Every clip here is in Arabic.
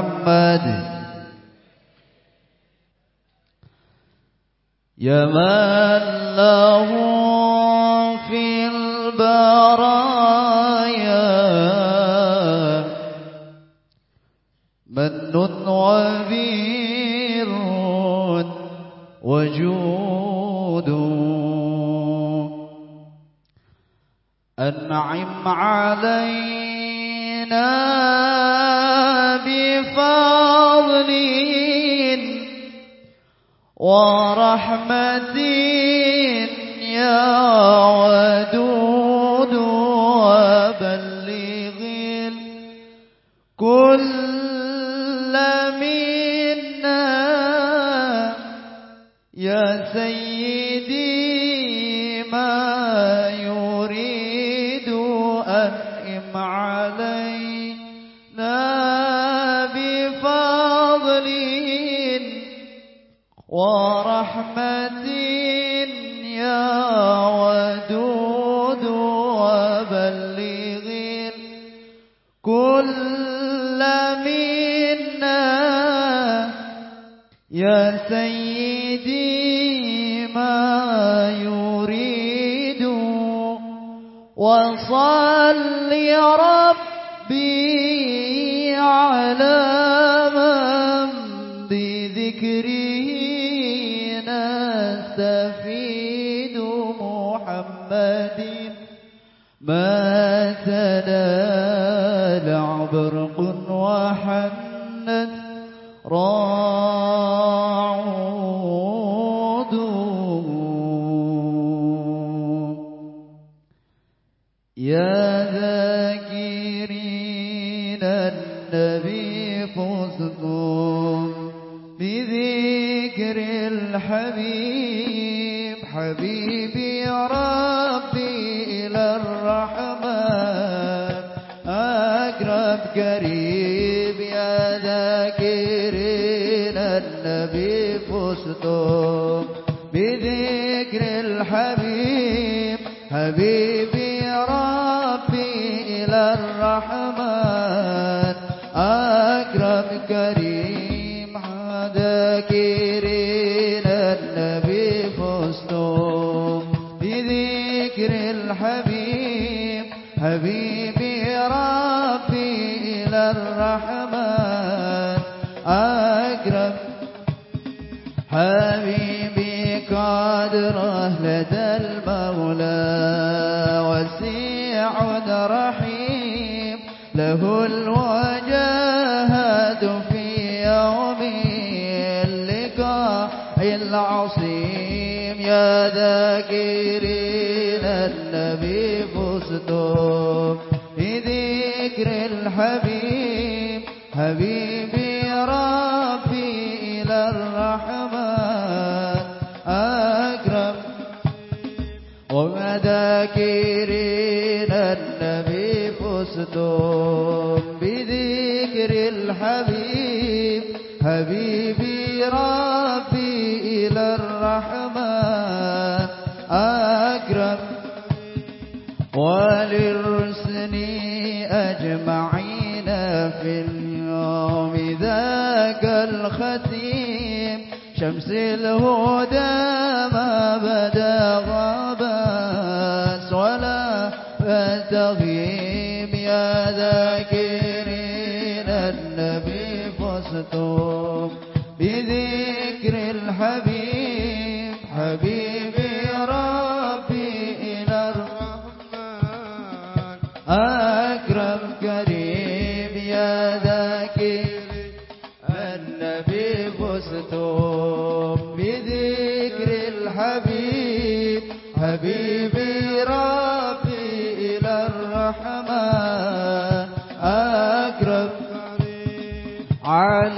محمد. يا من له في البرايا من وبير وجود. أنعم علينا ورحمة يا i David. العصيم يا ذاكرين النبي فستم بذكر الحبيب حبيبي ربي إلى الرحمن أكرم وما ذاكرين النبي فستم Oh.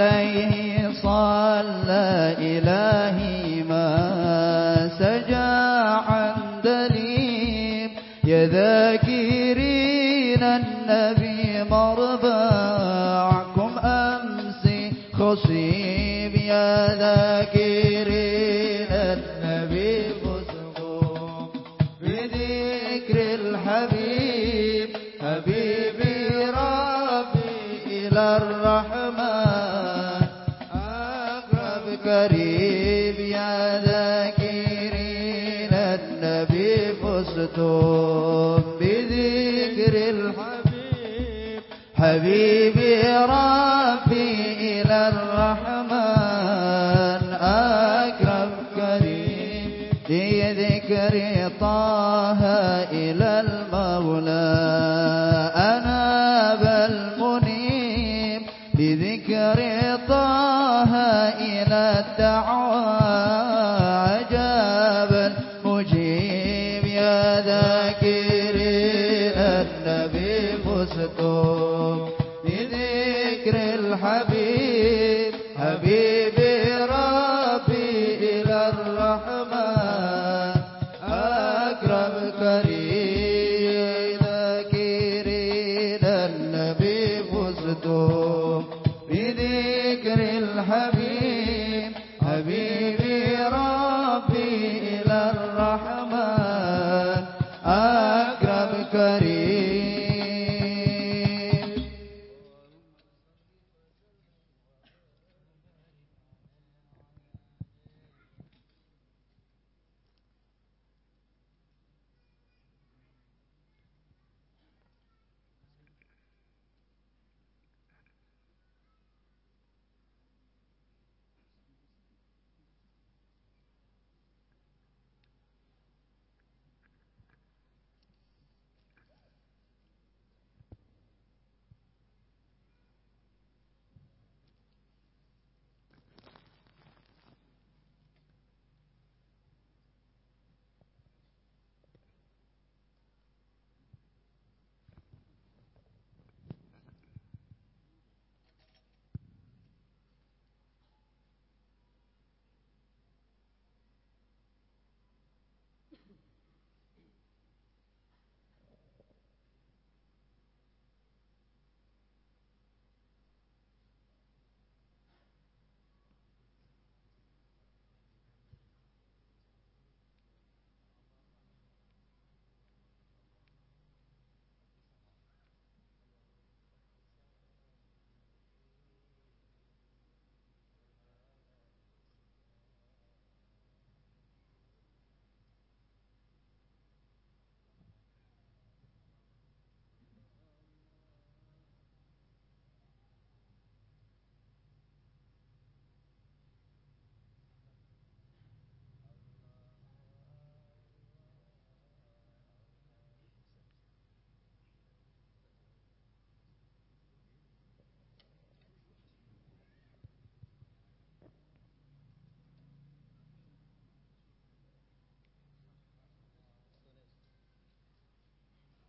عليه صلى إلهي ما سجى عن دليل يذاكرين النبي في براق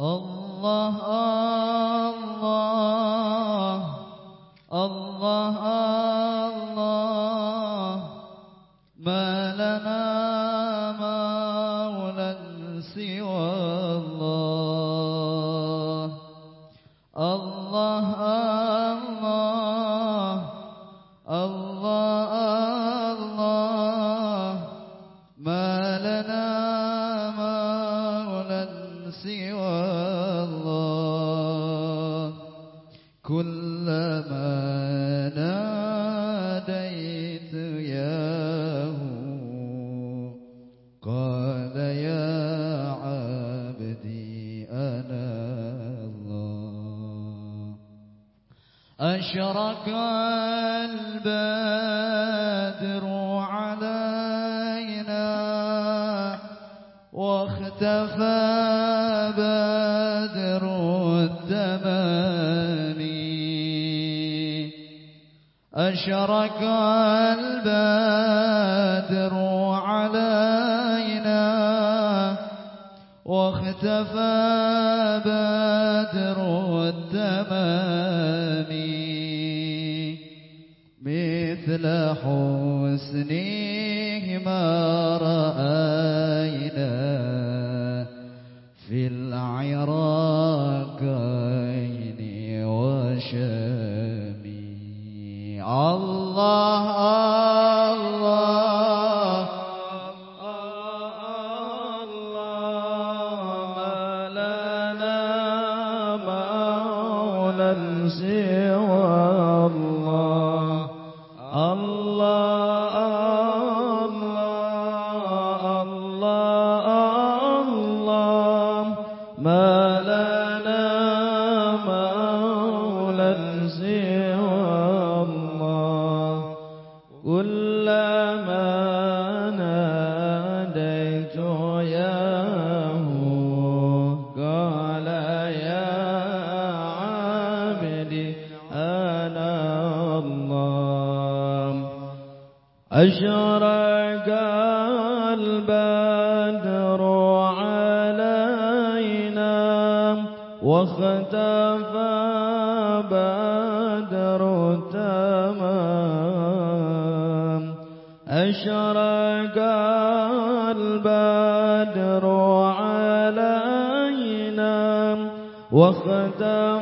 الله أشرق البدر علينا واختفى أشرق البدر علينا واختفى بدر تمام. أشرق البدر علينا واختفى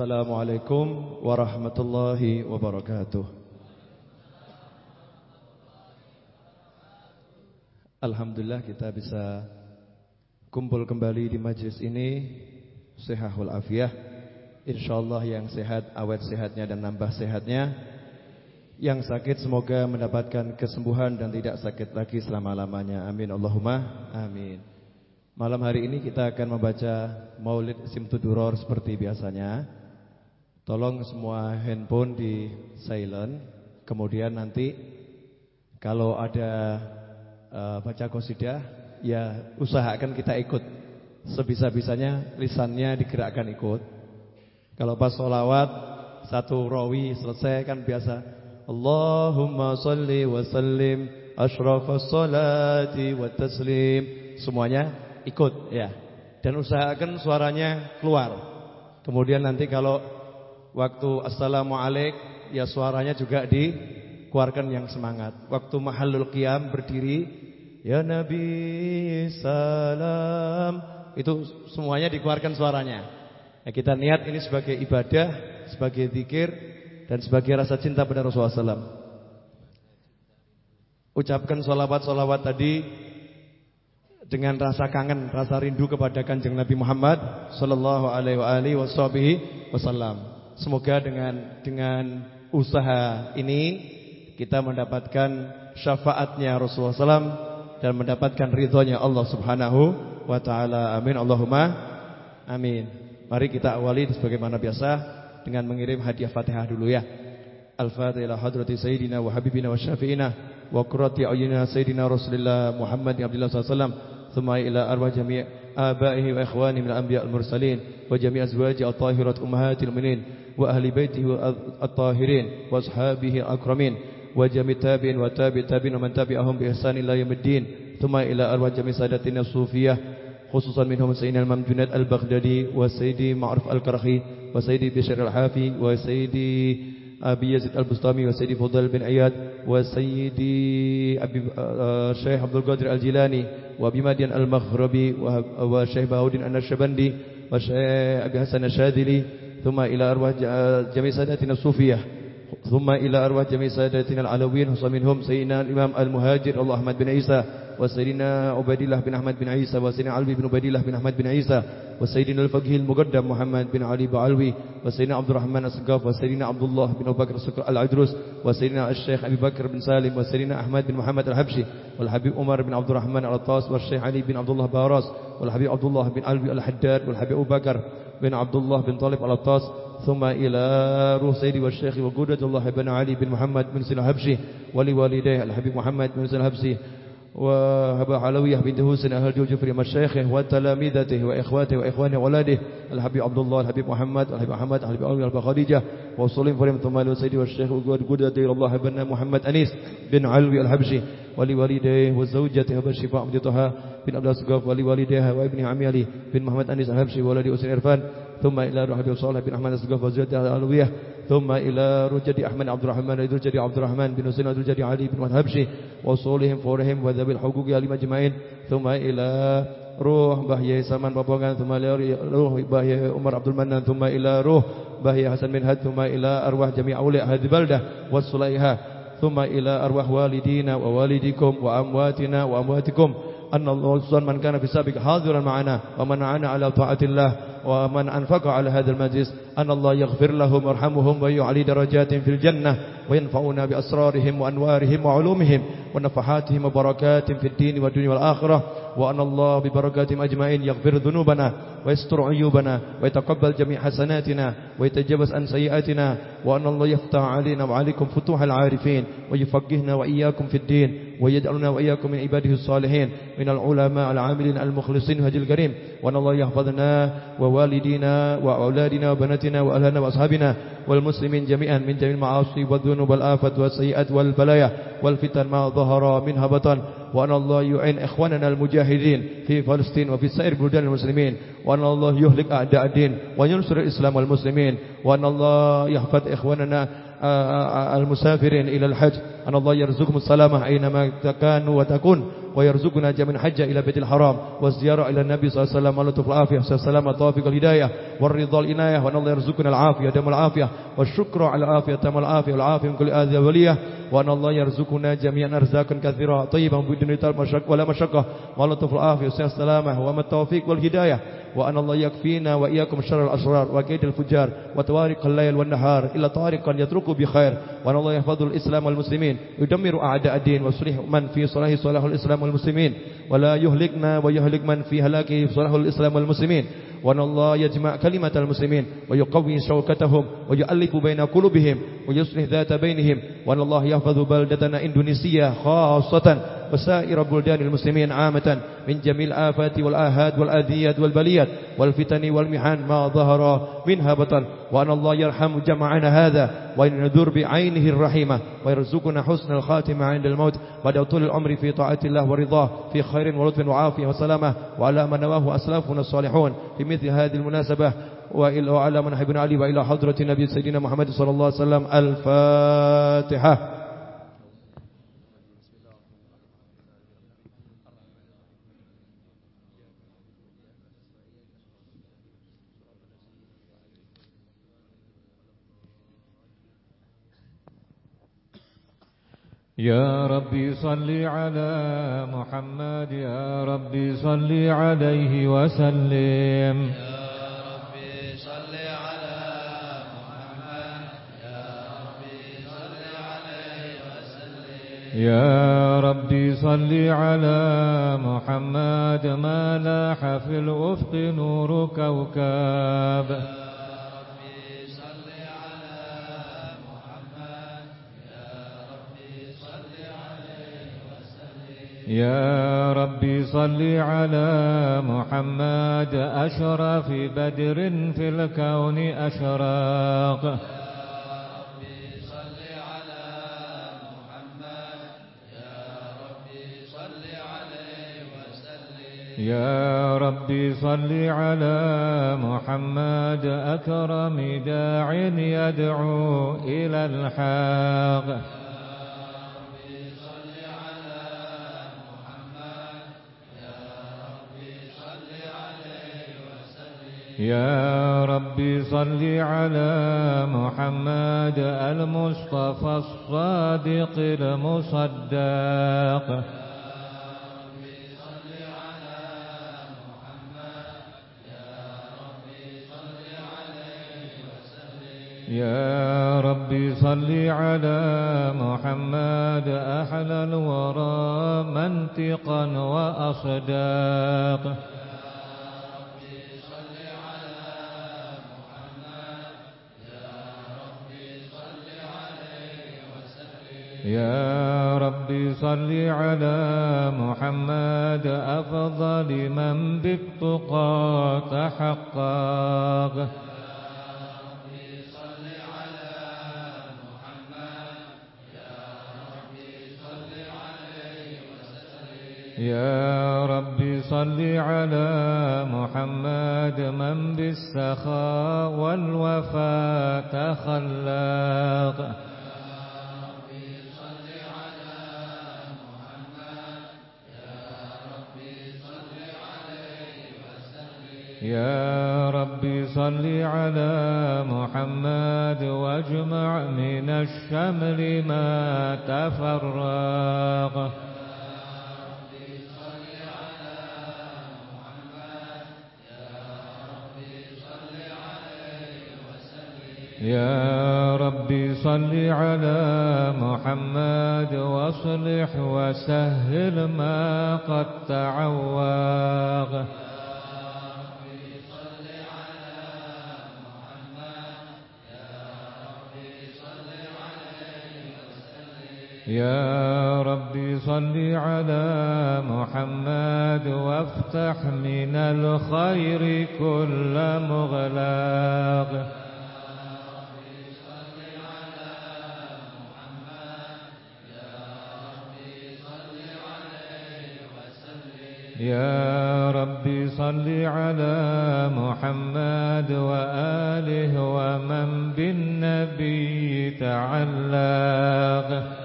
Assalamualaikum warahmatullahi wabarakatuh. Alhamdulillah kita bisa kumpul kembali di majlis ini sehahul afiyah. Insyaallah yang sehat awet sehatnya dan nambah sehatnya. Yang sakit semoga mendapatkan kesembuhan dan tidak sakit lagi selama-lamanya. Amin Allahumma amin. Malam hari ini kita akan membaca Maulid Simtuduror seperti biasanya. Tolong semua handphone di silent. Kemudian nanti kalau ada uh, baca qasidah ya usahakan kita ikut sebisa-bisanya lisannya digerakkan ikut. Kalau pas sholawat satu rawi selesai kan biasa Allahumma salli wa sallim asyrafas salati wa taslim semuanya ikut ya. Dan usahakan suaranya keluar. Kemudian nanti kalau waktu assalamualaikum ya suaranya juga dikeluarkan yang semangat. Waktu mahallul qiyam berdiri ya Nabi salam itu semuanya dikeluarkan suaranya. Ya, kita niat ini sebagai ibadah, sebagai zikir dan sebagai rasa cinta pada Rasulullah SAW. Ucapkan solawat-solawat tadi dengan rasa kangen, rasa rindu kepada kanjeng Nabi Muhammad Sallallahu Alaihi Wasallam. Semoga dengan dengan usaha ini kita mendapatkan syafaatnya Rasulullah SAW dan mendapatkan ridhonya Allah Subhanahu Wa Taala. Amin Allahumma Amin. Mari kita awali sebagaimana biasa dengan mengirim hadiah Fatihah dulu ya. Al-Fatihah hadrati sayyidina wa habibina wa syafi'ina wa qurrati ayunina sayyidina Rasulullah Muhammad bin Abdullah sallallahu thumma ila arwah jami' آبائه وإخوانه من الأنبياء المرسلين وجميع أزواجه الطاهرة أمهات المؤمنين وأهل بيته الطاهرين وأصحابه الأكرمين وجميع التابعين وتابع التابعين ومن تبعهم بإحسان إلى يوم الدين ثم إلى أرواح جميع سادتنا الصوفية خصوصا منهم سيدنا الممجونات البغدادي وسيدي معرف الكرخي وسيدي بشير الحافي وسيدي أبي يزيد البستامي وسيدي فضل بن عياد وسيدي أبي الشيخ عبد القادر الجيلاني وأبي مدين المغربي والشيخ باودين النشبندي والشيخ أبي حسن الشاذلي ثم إلى أرواح جميع ساداتنا الصوفية ثم إلى أرواح جميع ساداتنا العلويين خصوصا منهم سيدنا الإمام المهاجر الله أحمد بن عيسى وسيدنا عبيد الله بن أحمد بن عيسى وسيدنا علوي بن عبيد الله بن أحمد بن عيسى وسيدنا الفقيه المقدم محمد بن علي بعلوي وسيدنا عبد الرحمن السقاف وسيدنا عبد الله بن أبو بكر العدروس وسيدنا الشيخ أبي بكر بن سالم وسيدنا أحمد بن محمد الحبشي والحبيب عمر بن عبد الرحمن العطاس والشيخ علي بن عبد الله باراس والحبيب عبد الله بن علوي الحداد والحبيب أبو بكر بن عبد الله بن طالب العطاس ثم إلى روح سيدي والشيخ وقودة الله بن علي بن محمد بن سنة الحبشي ولوالديه الحبيب محمد بن سنة الحبشي وهبا علوية بنت حسن أهل جوجفري مشايخه وتلامذته وإخواته وإخوانه وأولاده الحبيب عبد الله الحبيب محمد الحبيب محمد الحبيب علوي الحبيب خديجة وصلين فريم ثم سيدي والشيخ وقودة الله بن محمد أنيس بن علوي الحبشي ولوالديه وزوجته أبا الشفاء عبد طه بن عبد السقاف ولوالديها وابن عمي علي بن محمد أنيس الحبشي ولدي أسر إرفان ثم إلى روح أبي صالح بن أحمد السقف وزيد الألوية ثم إلى رجد أحمد عبد الرحمن رجد عبد الرحمن بن حسين رجد علي بن الهبشي وصولهم فورهم وذوي الحقوق عليهم أجمعين. ثم إلى روح بهي سلمان بابوغان ثم إلى روح بهي عمر عبد المنان ثم إلى روح بهي حسن بن هد ثم إلى أرواح جميع أولياء هذه البلدة والصليحة ثم إلى أرواح والدينا ووالديكم وأمواتنا وأمواتكم. أن الله من كان في السابق حاضرا معنا ومن عانى على طاعة الله ومن أنفق على هذا المجلس أن الله يغفر لهم ويرحمهم ويعلي درجات في الجنة وينفعنا بأسرارهم وأنوارهم وعلومهم ونفحاتهم وبركات في الدين والدنيا والآخرة. وأن الله ببركاتهم أجمعين يغفر ذنوبنا ويستر عيوبنا ويتقبل جميع حسناتنا ويتجبس عن سيئاتنا وأن الله يفتح علينا وعليكم فتوح العارفين ويفقهنا وإياكم في الدين ويجعلنا وإياكم من عباده الصالحين من العلماء العاملين المخلصين هدي الكريم وأن الله يحفظنا ووالدينا وأولادنا وبناتنا وأهلنا وأصحابنا والمسلمين جميعا من جميع المعاصي والذنوب والآفات والسيئات والبلايا والفتن ما ظهر منها بطن وأن الله يعين إخواننا المجاهدين في فلسطين وفي سائر بلدان المسلمين وأن الله يهلك أعداء الدين وينصر الإسلام والمسلمين وأن الله يحفظ إخواننا آه، آه، المسافرين إلى الحج أن الله يرزقهم السلامة أينما كانوا وتكون ويرزقنا جميعا حج إلى بيت الحرام والزيارة إلى النبي صلى الله عليه وسلم. ولطف العافية. والسلام والتوفيق والهداية والرضا الإناية وأن الله يرزقنا العافية دم العافية. والشكر على العافية تم العافية. والعافية من كل آذية ولية. وأن الله يرزقنا جميعا أرزاقا كثيرة. طيبا بدون مشق ولا مشقة ولطف العافية. والسلامة وما التوفيق والهداية. وأن الله يكفينا وإياكم شر الأشرار وكيد الفجار وتوارق الليل والنهار إلا طارقا يترك بخير. وأن الله يحفظ الإسلام والمسلمين يدمر أعداء الدين ويصلح من في صلاح صلاح الإسلام والمسلمين ولا يهلكنا ويهلك من في هلاكه صلاح الإسلام والمسلمين وأن الله يجمع كلمة المسلمين ويقوي شوكتهم ويؤلف بين قلوبهم ويصلح ذات بينهم وأن الله يحفظ بلدتنا إندونيسيا خاصة وسائر بلدان المسلمين عامة من جميع الآفات والآهات والآذيات والبليات والفتن والمحان ما ظهر منها بطن وأن الله يرحم جمعنا هذا ندور بعينه الرحيمة ويرزقنا حسن الخاتمة عند الموت بعد طول العمر في طاعة الله ورضاه في خير ولطف وعافية وسلامة وعلى ما نواه أسلافنا الصالحون مثل هذه المناسبة وعلى من حبنا علي وإلى حضرة النبي سيدنا محمد صلى الله عليه وسلم الفاتحة. يا ربي صل على محمد يا ربي صل عليه وسلم. يا ربي صل على محمد يا ربي صل عليه وسلم يا ربي صل على محمد ما لاح في الأفق نور كوكب. يا ربي صل على محمد أشرف بدر في الكون أشراق. يا ربي صل على محمد أكرم داع يدعو إلى الحق. يا ربي صل على محمد المصطفى الصادق المصدق. يا ربي صل على محمد أحلى الورى منطقا وأصداق. يا ربي صل على محمد أفضل من بالتقى تحقق يا رب صل على محمد من بالسخاء والوفاء تخلق. يا رب صل على محمد واجمع من الشمل ما تفرق. يا رب صل على محمد واصلح وسهل ما قد تعوق. يا رب صل على محمد وافتح من الخير كل مغلاق. يا رب صل على محمد وآله ومن بالنبي تعلق.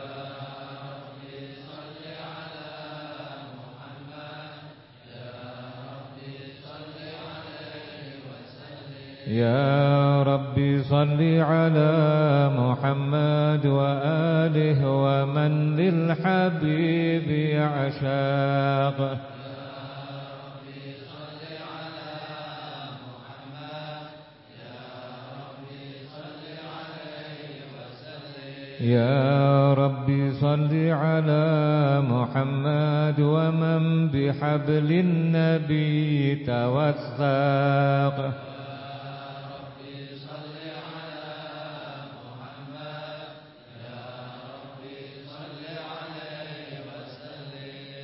يا رب صل على محمد وآله ومن للحبيب يعشاق يا رب صل على محمد ومن بحبل النبي توثق.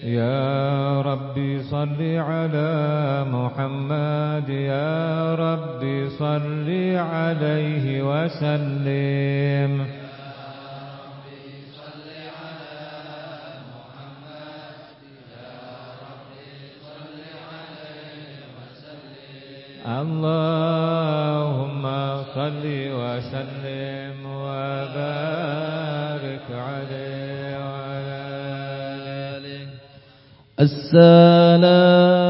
يا رب صل على محمد يا رب صل عليه وسلم. اللهم صل وسلم وبارك السلام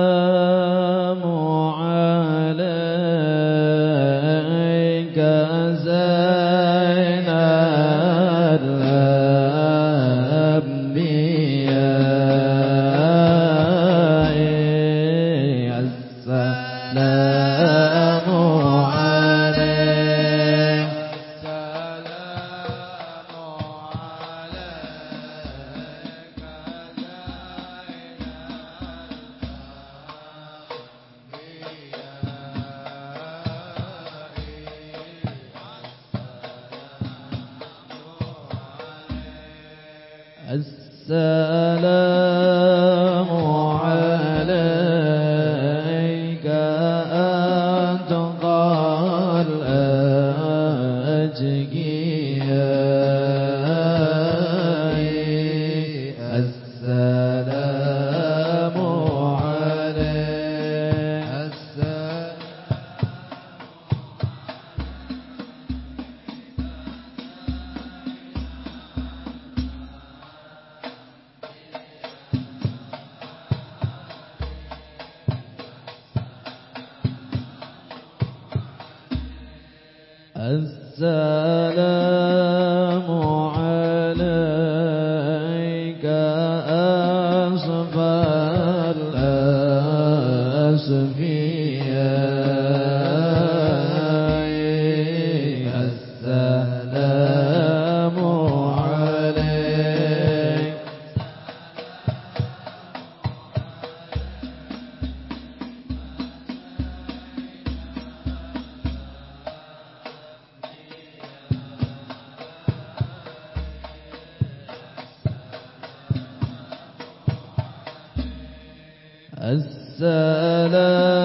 السلام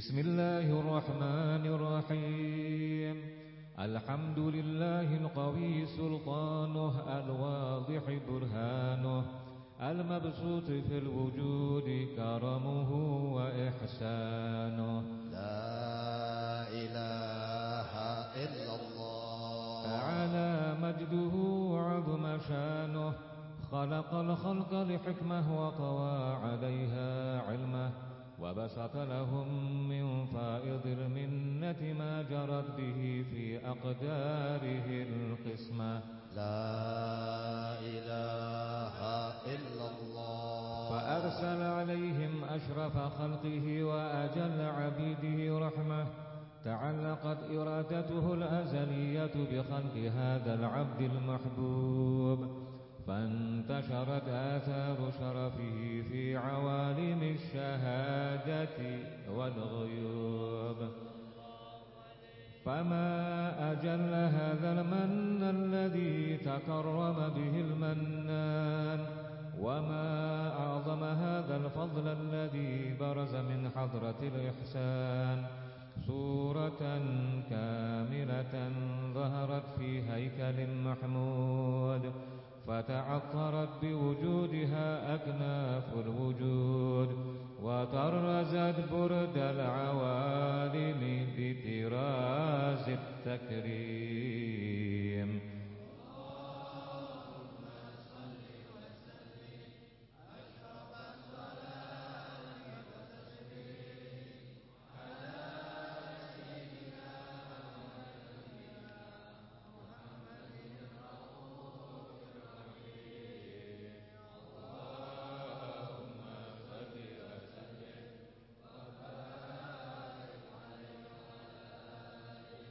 بسم الله الرحمن الرحيم. الحمد لله القوي سلطانه الواضح برهانه المبسوط في الوجود كرمه وإحسانه.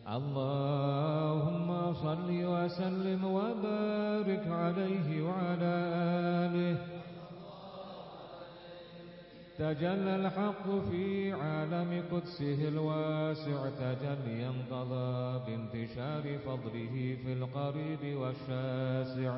اللهم صل وسلم وبارك عليه وعلى آله. تجلى الحق في عالم قدسه الواسع تجليا قضى بانتشار فضله في القريب والشاسع.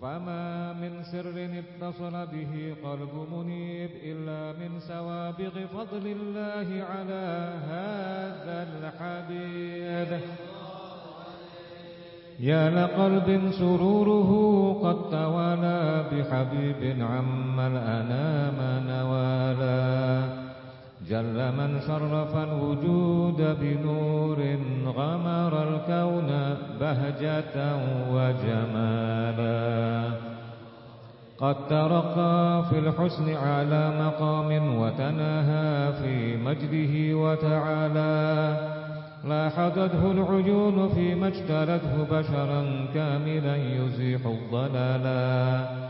فما من سر اتصل به قلب منيب إلا من سوابغ فضل الله على هذا الحبيب. يا لقلب سروره قد توالى بحبيب عم الأنام نوالا. جل من شرف الوجود بنور غمر الكون بهجة وجمالا. قد ترقى في الحسن على مقام وتناهى في مجده وتعالى. لاحظته العيون فيما اجتلته بشرا كاملا يزيح الضلالا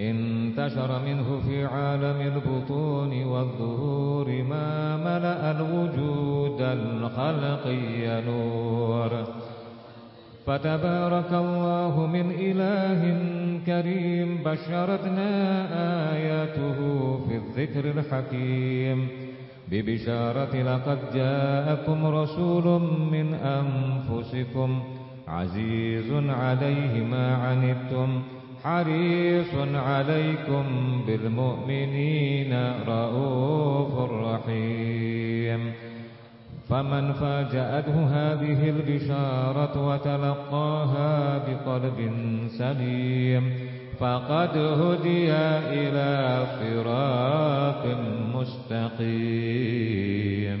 انتشر منه في عالم البطون والظهور ما ملأ الوجود الخلقي نور. فتبارك الله من إله كريم بشرتنا آياته في الذكر الحكيم. ببشارة لقد جاءكم رسول من أنفسكم عزيز عليه ما عنتم حريص عليكم بالمؤمنين رؤوف رحيم. فمن فاجأته هذه البشارة وتلقاها بقلب سليم فقد هدي إلى صراط مستقيم.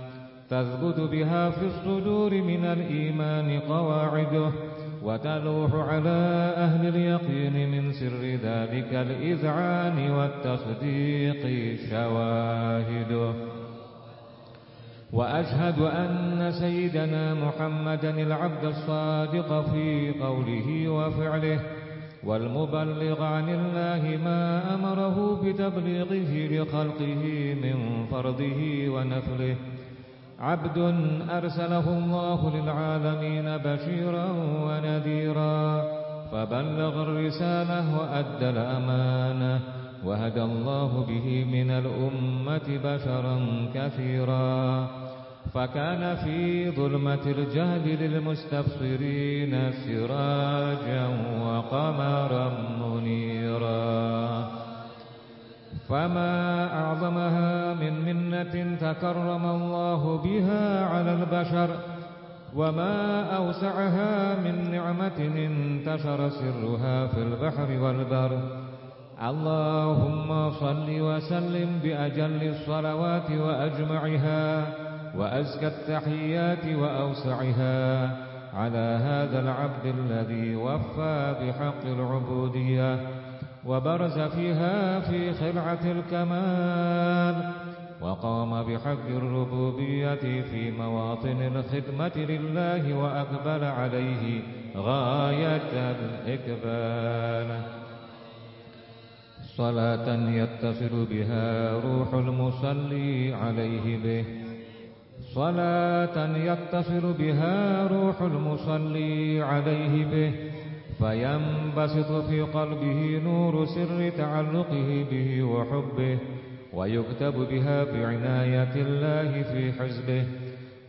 تثبت بها في الصدور من الإيمان قواعده وتلوح على أهل اليقين من سر ذلك الإذعان والتصديق شواهده وأشهد أن سيدنا محمدا العبد الصادق في قوله وفعله والمبلغ عن الله ما أمره بتبليغه لخلقه من فرضه ونفله. عبد أرسله الله للعالمين بشيرا ونذيرا فبلغ الرسالة وأدى الأمانة وهدى الله به من الأمة بشرا كثيرا. فكان في ظلمة الجهل للمستبصرين سراجا وقمرا منيرا. فما أعظمها من منة تكرم الله بها على البشر وما أوسعها من نعمة انتشر سرها في البحر والبر. اللهم صل وسلم بأجل الصلوات وأجمعها وأزكى التحيات وأوسعها على هذا العبد الذي وفى بحق العبودية. وبرز فيها في خلعة الكمال وقام بحق الربوبية في مواطن الخدمة لله وأقبل عليه غاية الإقبال. صلاة يتصل بها روح المصلي عليه به. صلاة يتصل بها روح المصلي عليه به. فينبسط في قلبه نور سر تعلقه به وحبه ويكتب بها بعناية الله في حزبه.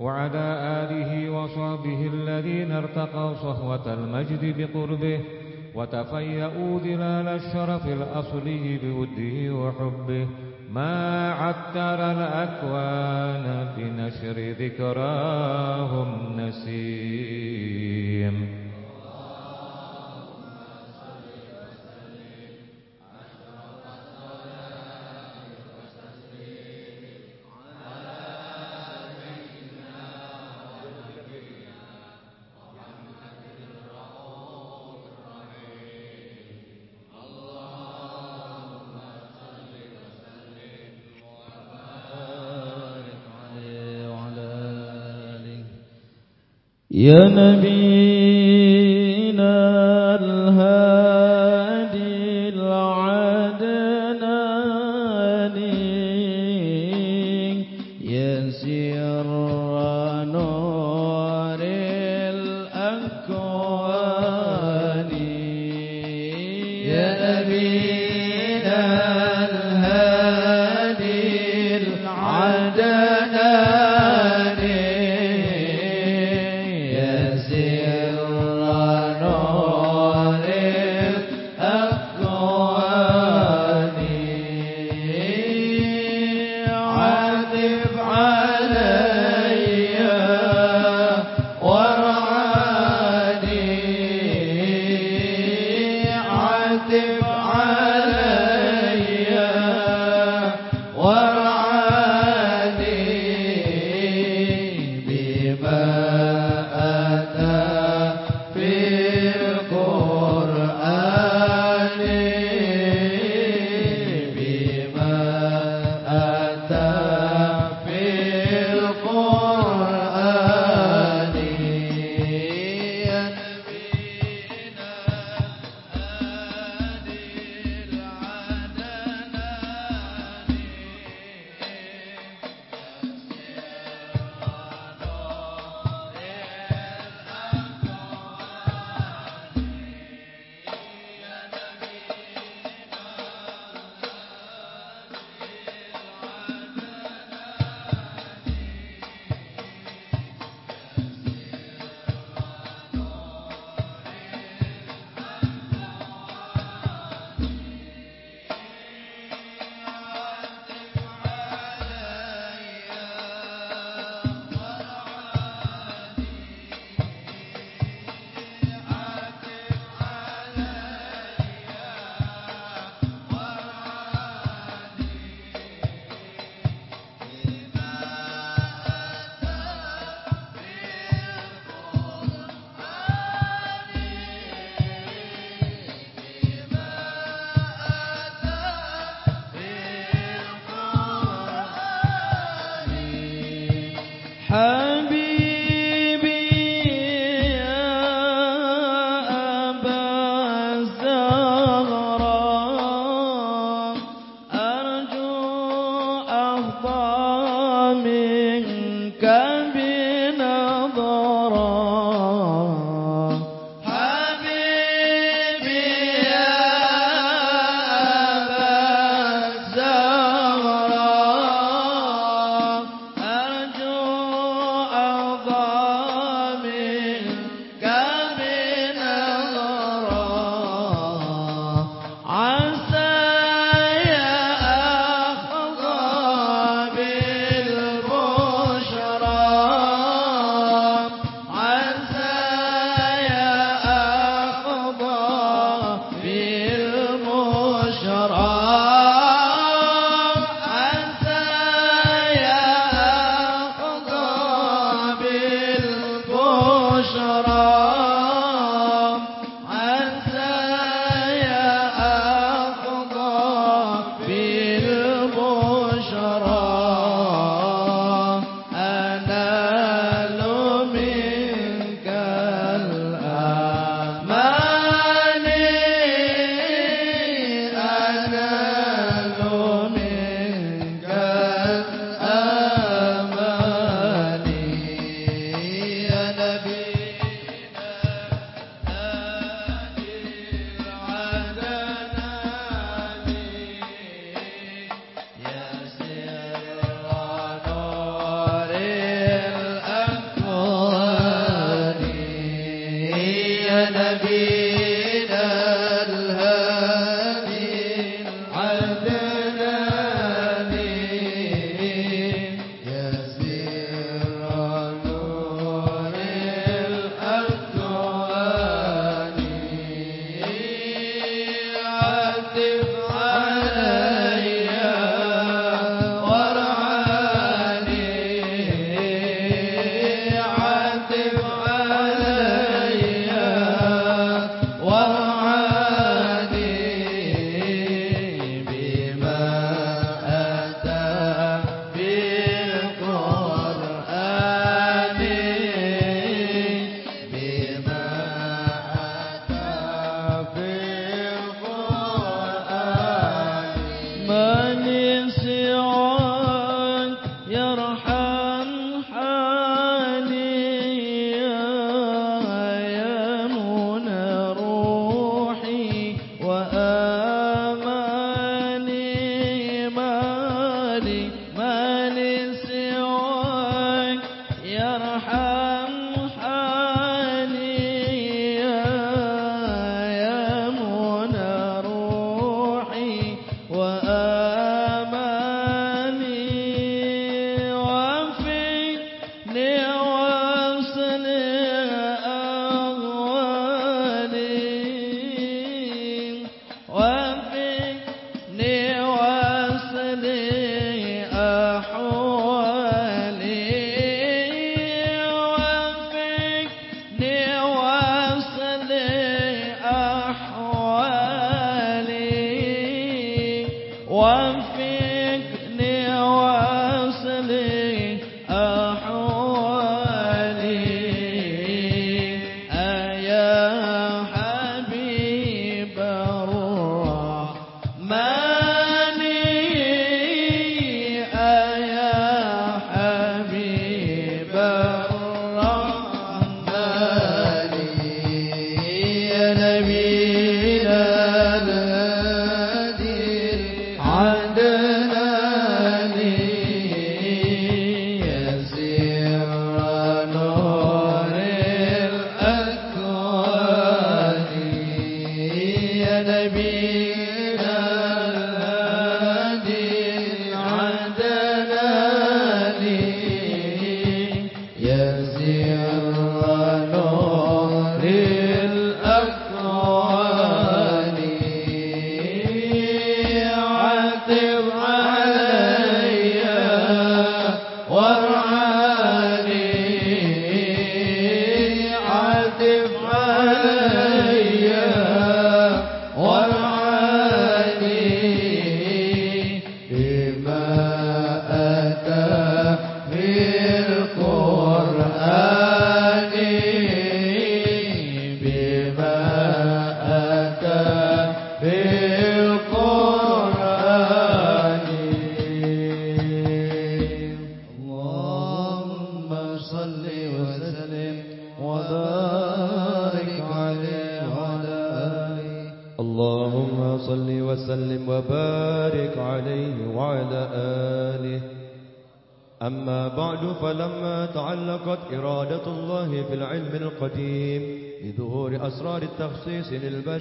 وعلى آله وصحبه الذين ارتقوا صهوة المجد بقربه وتفيأوا ذلال الشرف الأصلي بوده وحبه. ما عتر الأكوان بنشر ذكراهم نسيم. يا نبينا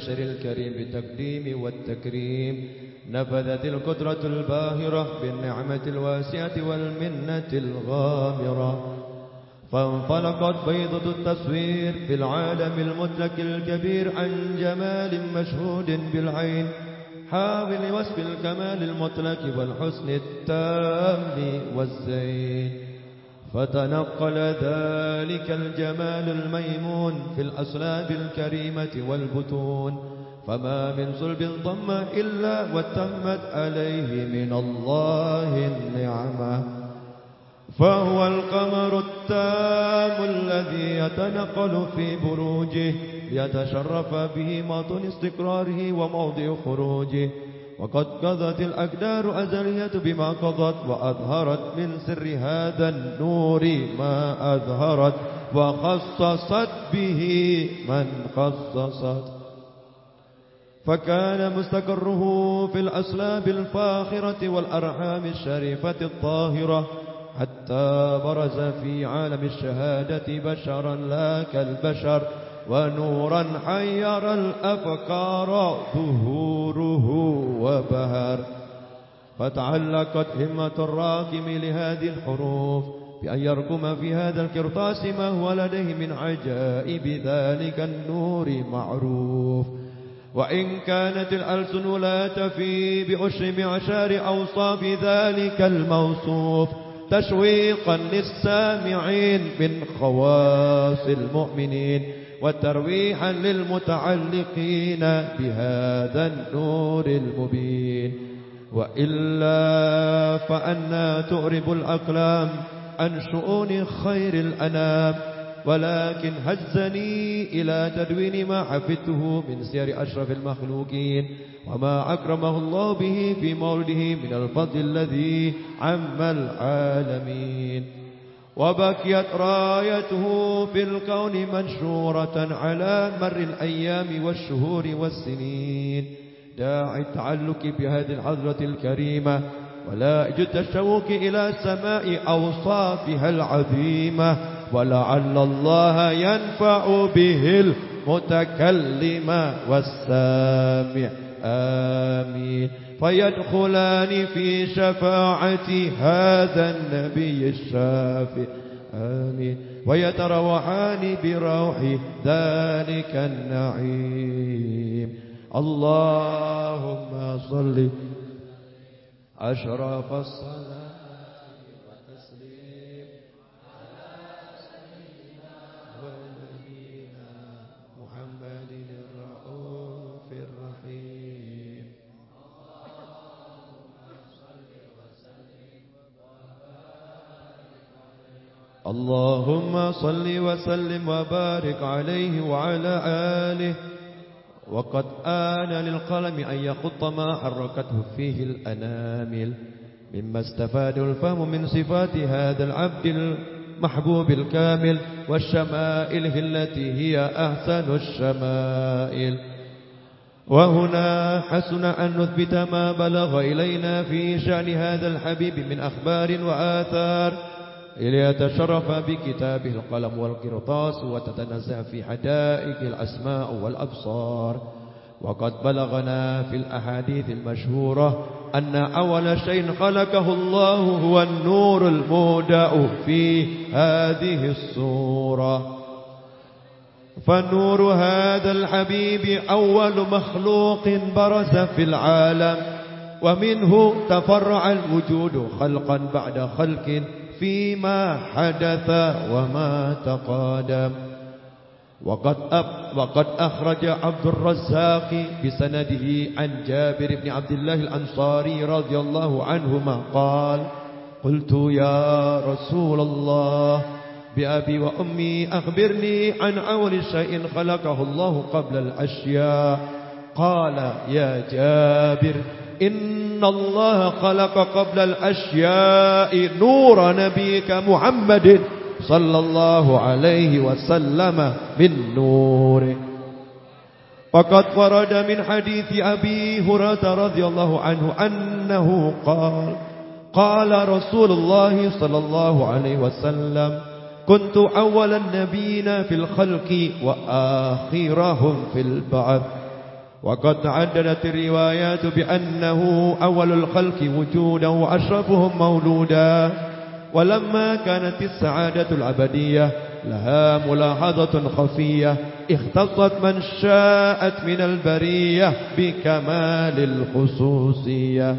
للبشر الكريم بالتقديم والتكريم. نفذت القدرة الباهرة بالنعمة الواسعة والمنة الغامرة. فانطلقت بيضة التصوير في العالم المدرك الكبير عن جمال مشهود بالعين حاول وصف الكمال المطلق والحسن التام والزين. فتنقل ذلك الجمال الميمون في الأسلاب الكريمة والبطون فما من صلب ضم إلا وتمت عليه من الله النعمة. فهو القمر التام الذي يتنقل في بروجه ليتشرف به موطن استقراره وموضع خروجه. وقد قضت الأقدار أزلية بما قضت وأظهرت من سر هذا النور ما أظهرت وخصصت به من خصصت. فكان مستقره في الأسلاب الفاخرة والأرحام الشريفة الطاهرة حتى برز في عالم الشهادة بشرا لا كالبشر. ونورا حير الأفكار ظهوره وبهر. فتعلقت همة الراكم لهذه الحروف بأن يركم في هذا الكرطاس ما هو لديه من عجائب ذلك النور معروف. وإن كانت الألسن لا تفي بأشر معشار أوصاف ذلك الموصوف تشويقا للسامعين من خواص المؤمنين. وترويحا للمتعلقين بهذا النور المبين. وإلا فأنا تؤرب الأقلام عن شؤون خير الأنام. ولكن هزني إلى تدوين ما حفظته من سير أشرف المخلوقين. وما أكرمه الله به في مولده من الفضل الذي عم العالمين. وبكيت رايته في الكون منشورة على مر الأيام والشهور والسنين. داعي التعلق بهذه الحضرة الكريمة ولا يجد التشوق إلى سماء أوصافها العظيمة ولعل الله ينفع به المتكلم والسامع. آمين. فيدخلان في شفاعة هذا النبي الشافع. آمين. ويتروحان بروح ذلك النعيم. اللهم صل أشرف الصلاة. اللهم صل وسلم وبارك عليه وعلى آله. وقد آن للقلم أن يخط ما حركته فيه الأنامل. مما استفاد الفهم من صفات هذا العبد المحبوب الكامل والشمائل التي هي أحسن الشمائل. وهنا حسن أن نثبت ما بلغ إلينا في شأن هذا الحبيب من أخبار وآثار. ليتشرف بكتابه القلم والقرطاس وتتنزع في حدائق الأسماء والأبصار. وقد بلغنا في الأحاديث المشهورة أن أول شيء خلقه الله هو النور المودع في هذه الصورة. فالنور هذا الحبيب أول مخلوق برز في العالم ومنه تفرع الوجود خلقا بعد خلق فيما حدث وما تقادم. وقد, أب وقد أخرج عبد الرزاق بسنده عن جابر بن عبد الله الأنصاري رضي الله عنهما قال قلت يا رسول الله بأبي وأمي أخبرني عن أول شيء خلقه الله قبل الأشياء. قال يا جابر إن الله خلق قبل الأشياء نور نبيك محمد صلى الله عليه وسلم من نوره فقد ورد من حديث أبي هريرة رضي الله عنه أنه قال قال رسول الله صلى الله عليه وسلم كنت أول النبيين في الخلق وآخرهم في البعث. وقد تعددت الروايات بأنه أول الخلق وجودا وأشرفهم مولودا. ولما كانت السعادة الأبدية لها ملاحظة خفية اختصت من شاءت من البرية بكمال الخصوصية.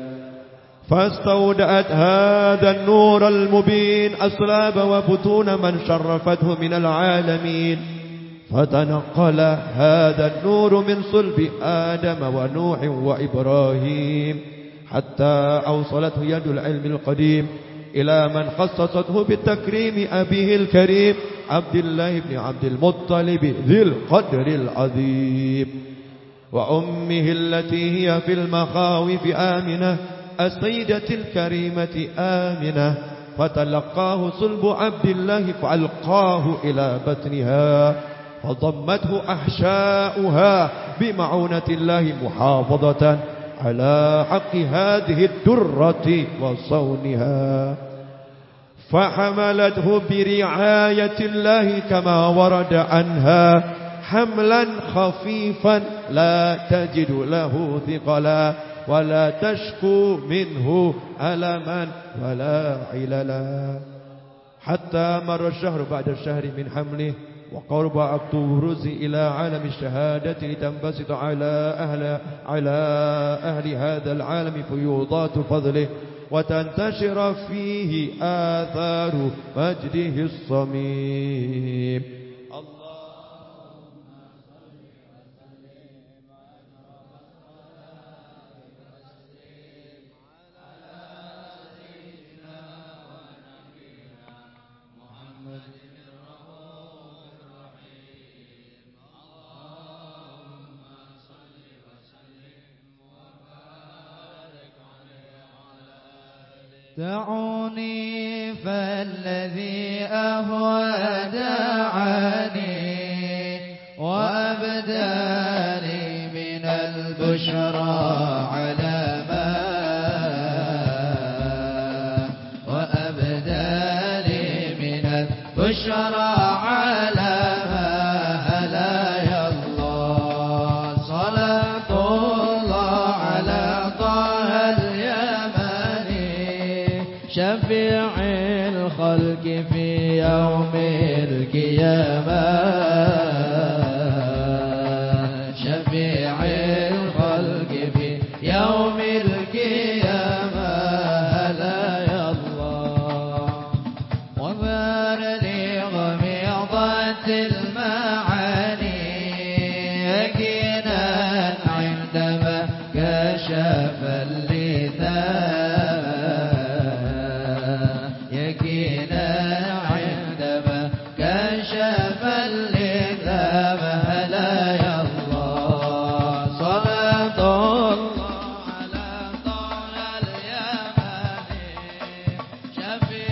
فاستودعت هذا النور المبين أصلاب وبطون من شرفته من العالمين. فتنقل هذا النور من صلب آدم ونوح وإبراهيم حتى أوصلته يد العلم القديم إلى من خصصته بالتكريم أبيه الكريم عبد الله بن عبد المطلب ذي القدر العظيم وأمه التي هي في المخاوف آمنة السيدة الكريمة آمنة فتلقاه صلب عبد الله فألقاه إلى بطنها. فضمته أحشاؤها بمعونة الله محافظة على حق هذه الدرة وصونها. فحملته برعاية الله كما ورد عنها حملا خفيفا لا تجد له ثقلا ولا تشكو منه ألما ولا عللا. حتى مر الشهر بعد الشهر من حمله وقرب الطرز إلى عالم الشهادة لتنبسط على أهل, على أهل هذا العالم فيوضات فضله وتنتشر فيه آثار مجده الصميم. دعوني فالذي أهوى دعاني وأبداني من البشرى على love it.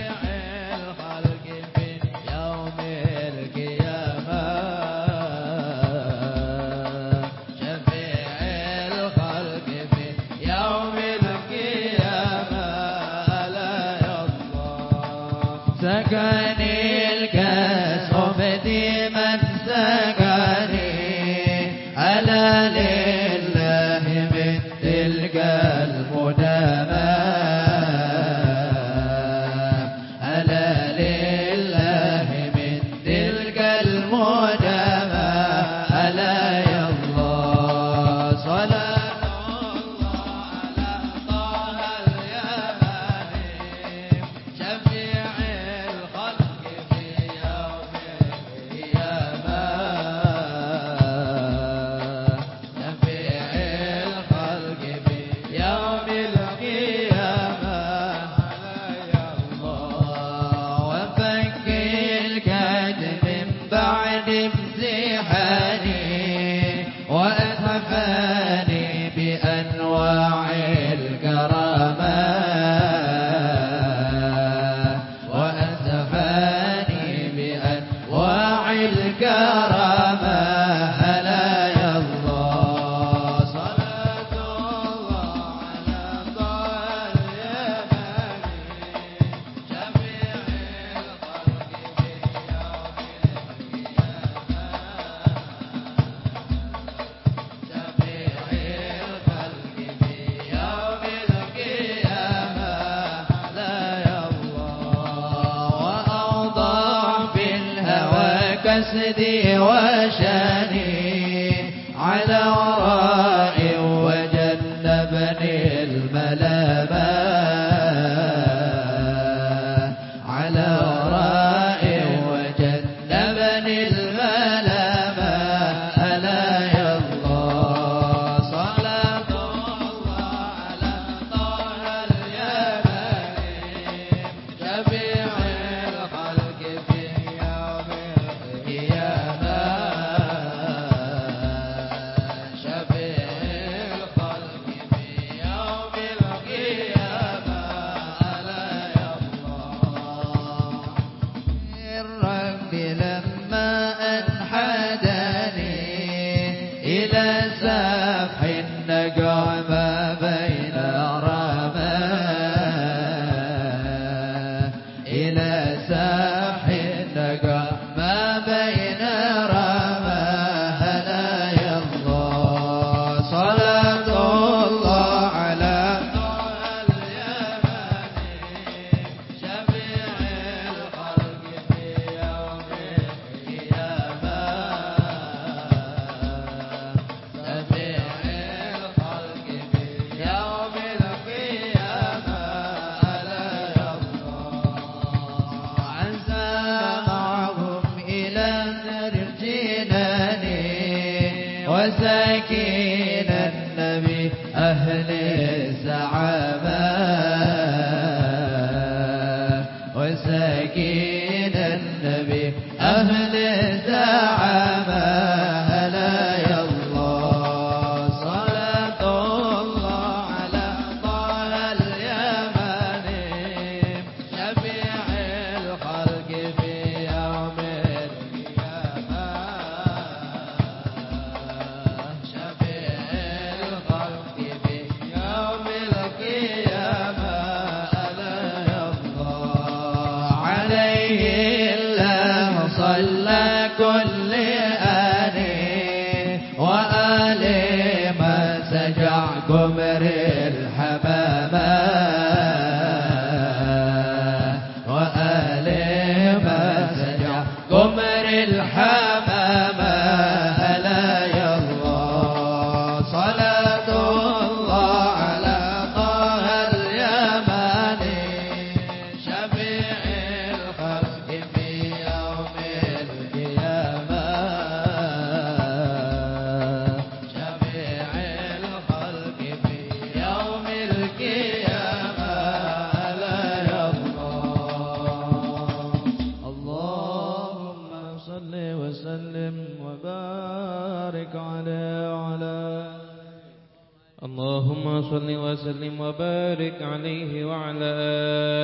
عليه وعلى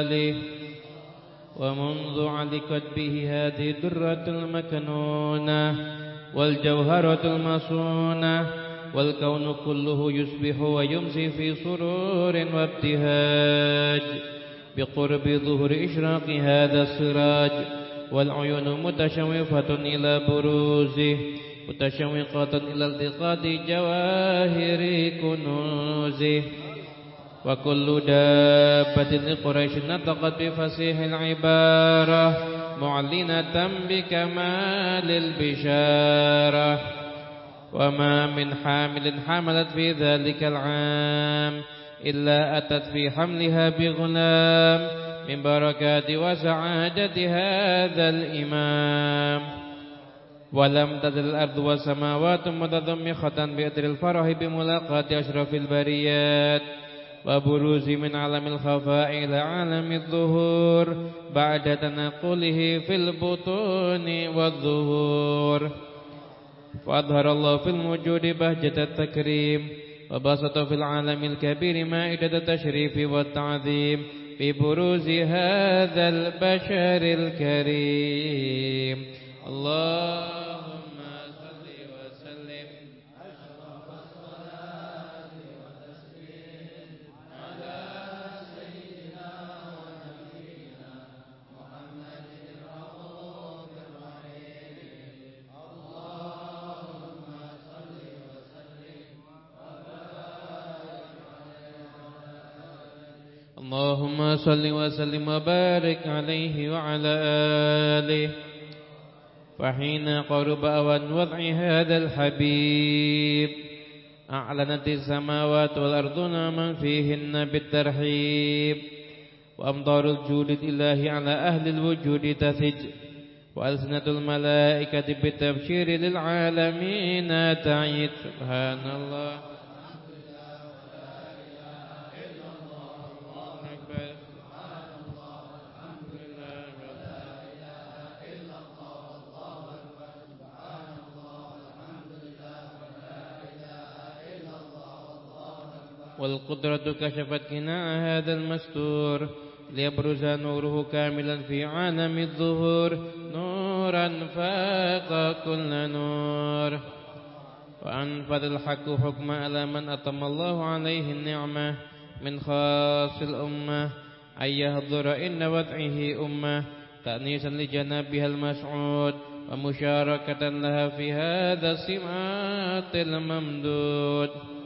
آله. ومنذ علقت به هذه الدرة المكنونة والجوهرة المصونة والكون كله يصبح ويمسي في سرور وابتهاج بقرب ظهر إشراق هذا السراج والعيون متشوفة إلى بروزه متشوقة إلى التقاط جواهر كنوزه. وكل دابة لقريش نطقت بفصيح العبارة معلنة بكمال البشارة. وما من حامل حملت في ذلك العام إلا أتت في حملها بغلام من بركات وسعادة هذا الإمام. ولم تزل الأرض والسماوات متضمخة بأثر الفرح بملاقاة أشرف البريات. وبروز من عالم الخفاء إلى عالم الظهور بعد تنقله في البطون والظهور. فأظهر الله في الموجود بهجة التكريم وبسط في العالم الكبير مائدة التشريف والتعظيم ببروز هذا البشر الكريم. اللهم اللهم صل وسلم وبارك عليه وعلى آله. فحين قرب أوان وضع هذا الحبيب أعلنت السماوات والأرض من فيهن بالترحيب. وأمطار الجود الإله على أهل الوجود تثج. وألسنة الملائكة بالتبشير للعالمين تعيد. سبحان الله. والقدرة كشفت كناع هذا المستور ليبرز نوره كاملا في عالم الظهور. نورا فاق كل نور. وأنفذ الحق حكم على من أتم الله عليه النعمة من خاص الأمة. أن يهضر إن وضعه أمة. تأنيسا لجنابها المسعود ومشاركة لها في هذا السمات الممدود.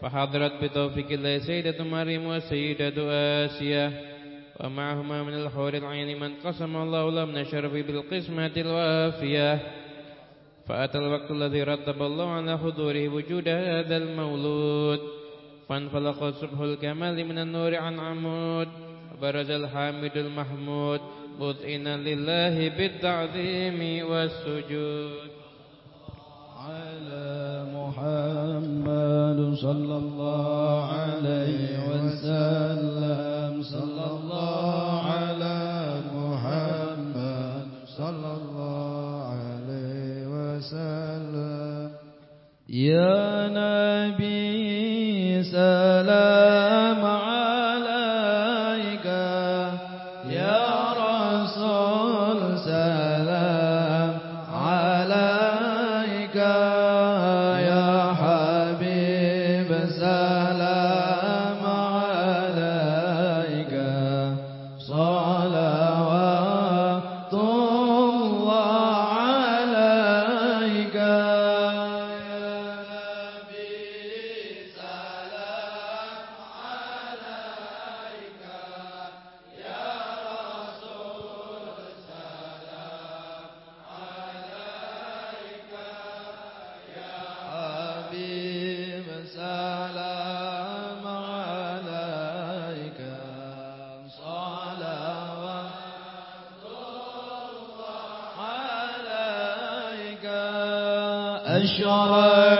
فحضرت بتوفيق الله سيدة مريم وسيدة آسيا. ومعهما من الحور العين من قسم الله لهم الشرف بالقسمة الوافية. فأتى الوقت الذي رتب الله على حضوره وجود هذا المولود. فانفلق صبح الكمال من النور عن عمود. وبرز الحامد المحمود مذئنا لله بالتعظيم والسجود. صلى الله أشرق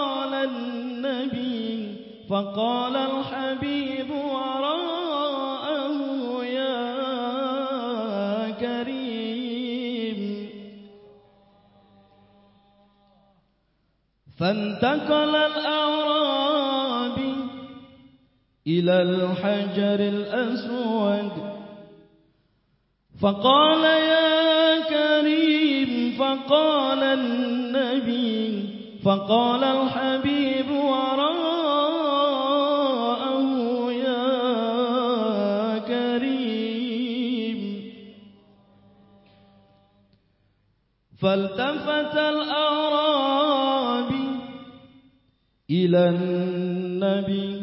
فقال النبي فقال الحبيب وراءه يا كريم. فانتقل الأعرابي إلى الحجر الأسود. فقال يا كريم فقال النبي فقال الحبيب وراءه يا كريم. فالتفت الأعرابي إلى النبي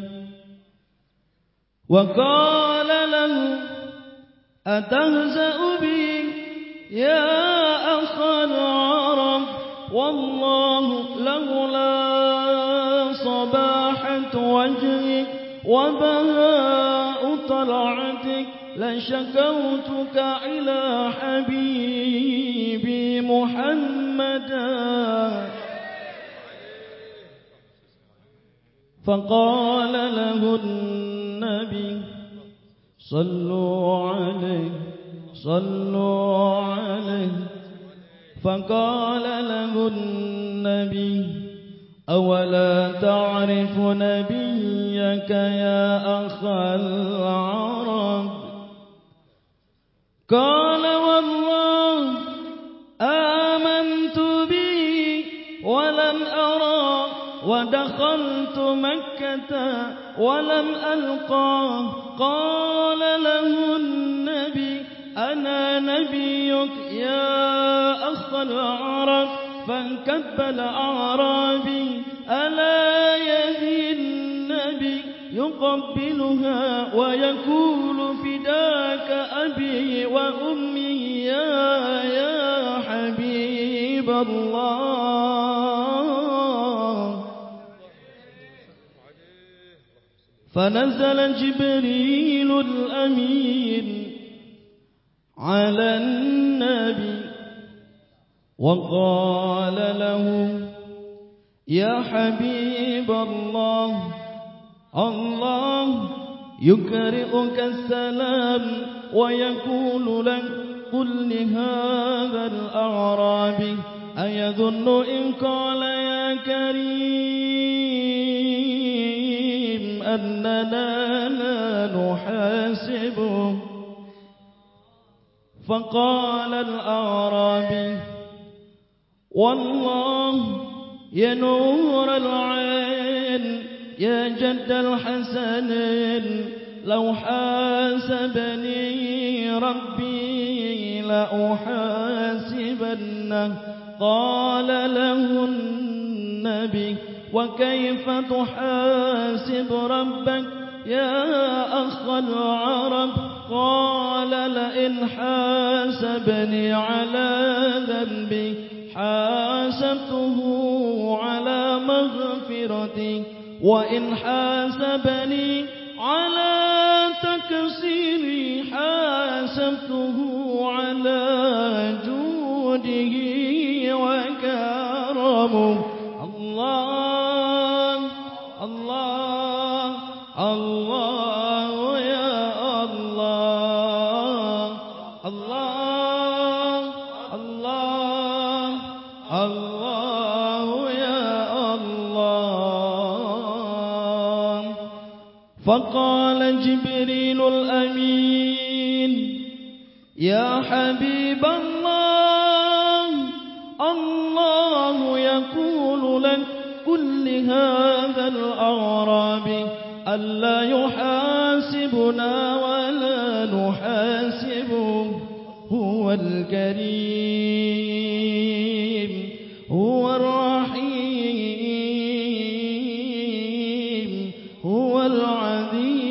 وقال له أتهزأ بي يا أخ العرب والله لولا صباحة وجهك وبهاء طلعتك لشكوتك إلى حبيبي محمدا. فقال له النبي صلوا عليه صلوا عليه. فقال له النبي أولا تعرف نبيك يا أخ العرب؟ قال والله آمنت به ولم أرى ودخلت مكة ولم ألقاه قال له النبي أنا نبيك يا أخ العرب فانكب الأعرابي ألا يدي النبي يقبلها ويقول فداك أبي وأمي يا يا حبيب الله. فنزل جبريل الأمين على النبي وقال له يا حبيب الله الله يكرئك السلام ويقول لك قل لهذا الأعرابي أيظن إن قال يا كريم أننا لا نحاسبه فقال الأعرابي والله يا نور العين يا جد الحسن لو حاسبني ربي لأحاسبنه. قال له النبي وكيف تحاسب ربك يا أخ العرب؟ قال لئن حاسبني على ذنبي. حاسبته على مغفرتي وإن حاسبني على تكسيري حاسبته على جوده وكرمه. حبيب الله الله يقول لك قل لهذا الأعرابي ألا يحاسبنا ولا نحاسبه هو الكريم هو الرحيم هو العظيم.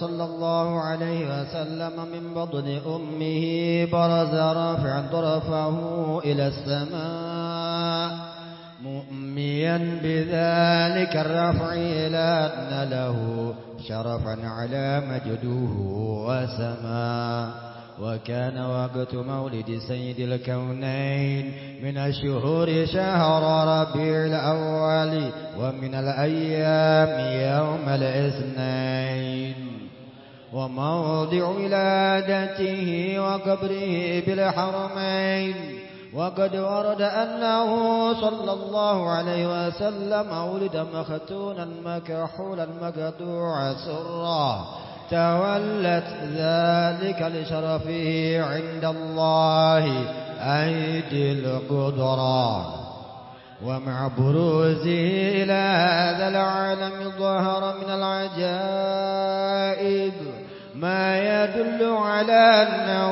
صلى الله عليه وسلم من بطن أمه برز رافعا طرفه إلى السماء مؤميا بذلك الرفع إلى أن له شرفا على مجده وسما وكان وقت مولد سيد الكونين من الشهور شهر ربيع الأول ومن الأيام يوم الاثنين. وموضع ولادته وقبره بالحرمين. وقد ورد أنه صلى الله عليه وسلم ولد مختونا مكحولا مقطوع سرا. تولت ذلك لشرفه عند الله أيدي القدران ومع بروزه إلى هذا العالم ظهر من العجائب ما يدل على أنه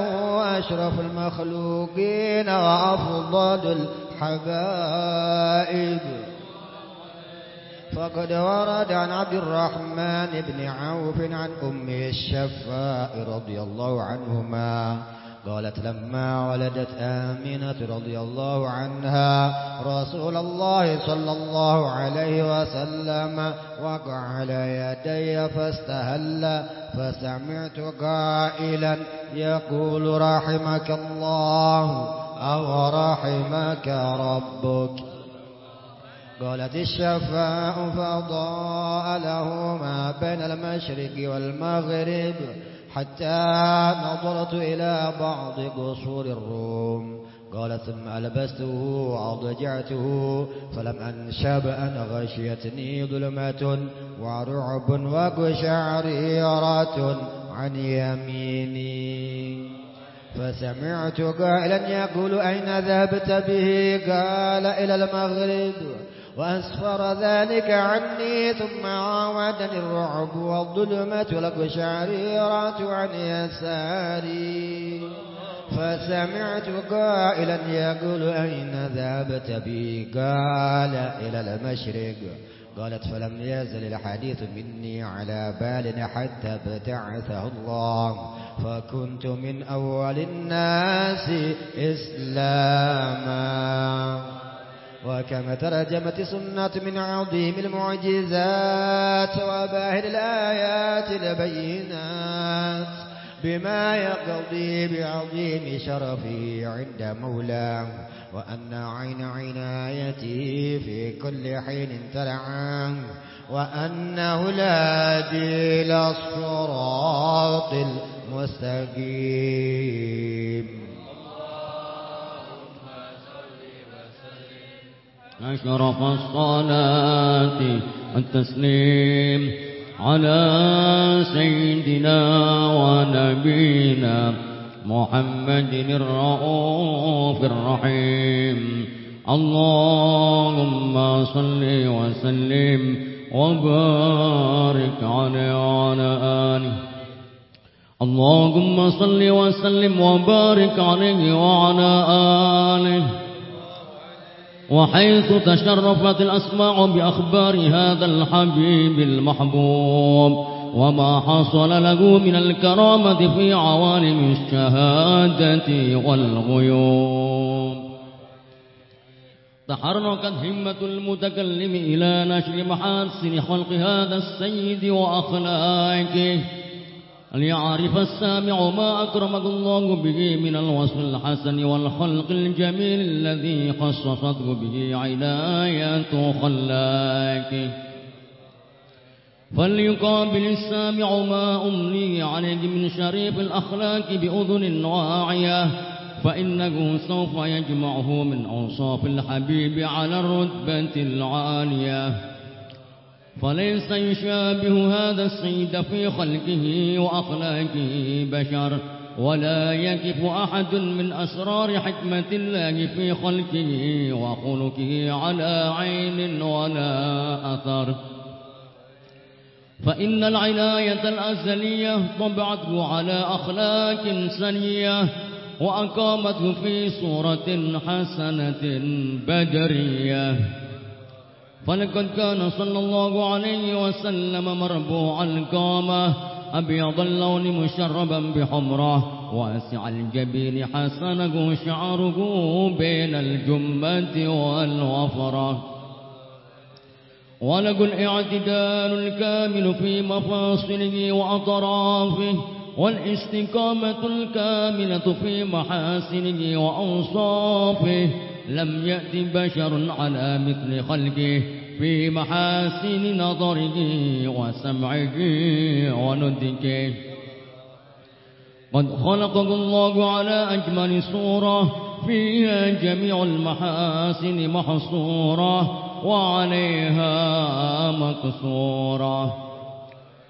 أشرف المخلوقين وأفضل الحبائب. فقد ورد عن عبد الرحمن بن عوف عن أمه الشفاء رضي الله عنهما قالت لما ولدت آمنة رضي الله عنها رسول الله صلى الله عليه وسلم وقع على يدي فاستهل فسمعت قائلا يقول رحمك الله أو رحمك ربك قالت الشفاء فضاء له ما بين المشرق والمغرب حتى نظرت إلى بعض قصور الروم. قال ثم ألبسته وأضجعته فلم أنشب أن غشيتني ظلمة ورعب وقشعريرة عن يميني. فسمعت قائلا يقول أين ذهبت به؟ قال إلى المغرب. وأسفر ذلك عني ثم عاودني الرعب والظلمة والقشعريرة عن يساري. فسمعت قائلا يقول أين ذهبت بي؟ قال إلى المشرق. قالت فلم يزل الحديث مني على بال حتى ابتعثه الله. فكنت من أول الناس إسلاما. وكما ترجمت سنة من عظيم المعجزات وباهر الآيات البينات بما يقضي بعظيم شرفه عند مولاه وأن عين عنايته في كل حين ترعاه وأنه الهادي إلى الصراط المستقيم. أشرف الصلاة والتسليم على سيدنا ونبينا محمد الرؤوف الرحيم. اللهم صل وسلم وبارك عليه وعلى آله. اللهم صل وسلم وبارك عليه وعلى آله. وحيث تشرفت الأسماع بأخبار هذا الحبيب المحبوب وما حصل له من الكرامة في عوالم الشهادة والغيوب. تحركت همة المتكلم إلى نشر محاسن خلق هذا السيد وأخلاقه. ليعرف السامع ما أكرمك الله به من الوصف الحسن والخلق الجميل الذي خصصته به عناية خلاقه فليقابل السامع ما أملي عليه من شريف الأخلاق بأذن واعية فإنه سوف يجمعه من أوصاف الحبيب على الرتبة العالية. فليس يشابه هذا السيد في خلقه وأخلاقه بشر ولا يكف أحد من أسرار حكمة الله في خلقه وخلقه على عين ولا أثر. فإن العناية الأزلية طبعته على أخلاق سنية وأقامته في صورة حسنة بدرية. فلقد كان صلى الله عليه وسلم مربوع القامة أبيض اللون مشربا بحمرة واسع الجبين حسنه شعره بين الجمة والوفرة. وله الاعتدال الكامل في مفاصله وأطرافه والاستقامة الكاملة في محاسنه وأوصافه. لم يأت بشر على مثل خلقه في محاسن نظره وسمعه وندكه قد خلقه الله على أجمل صورة فيها جميع المحاسن محصورة وعليها مكسورة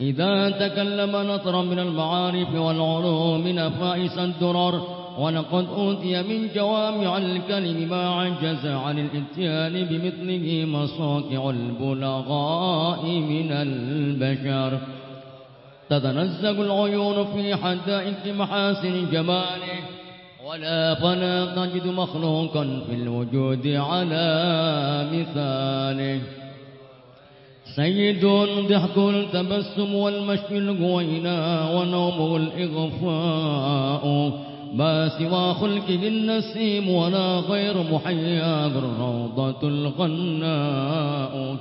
إذا تكلم نطرا من المعارف والعلوم نفائس الدرر ولقد أوتي من جوامع الكلم ما عجز عن الإتيان بمثله مصاكع البلغاء من البشر. تتنزق العيون في حدائق محاسن جماله ولا فلا تجد مخلوقا في الوجود على مثاله. سيد ضحك التبسم والمشي الغوينا ونومه الإغفاء. ما سوى خلقه النسيم ولا غير محيا الروضة الغناء.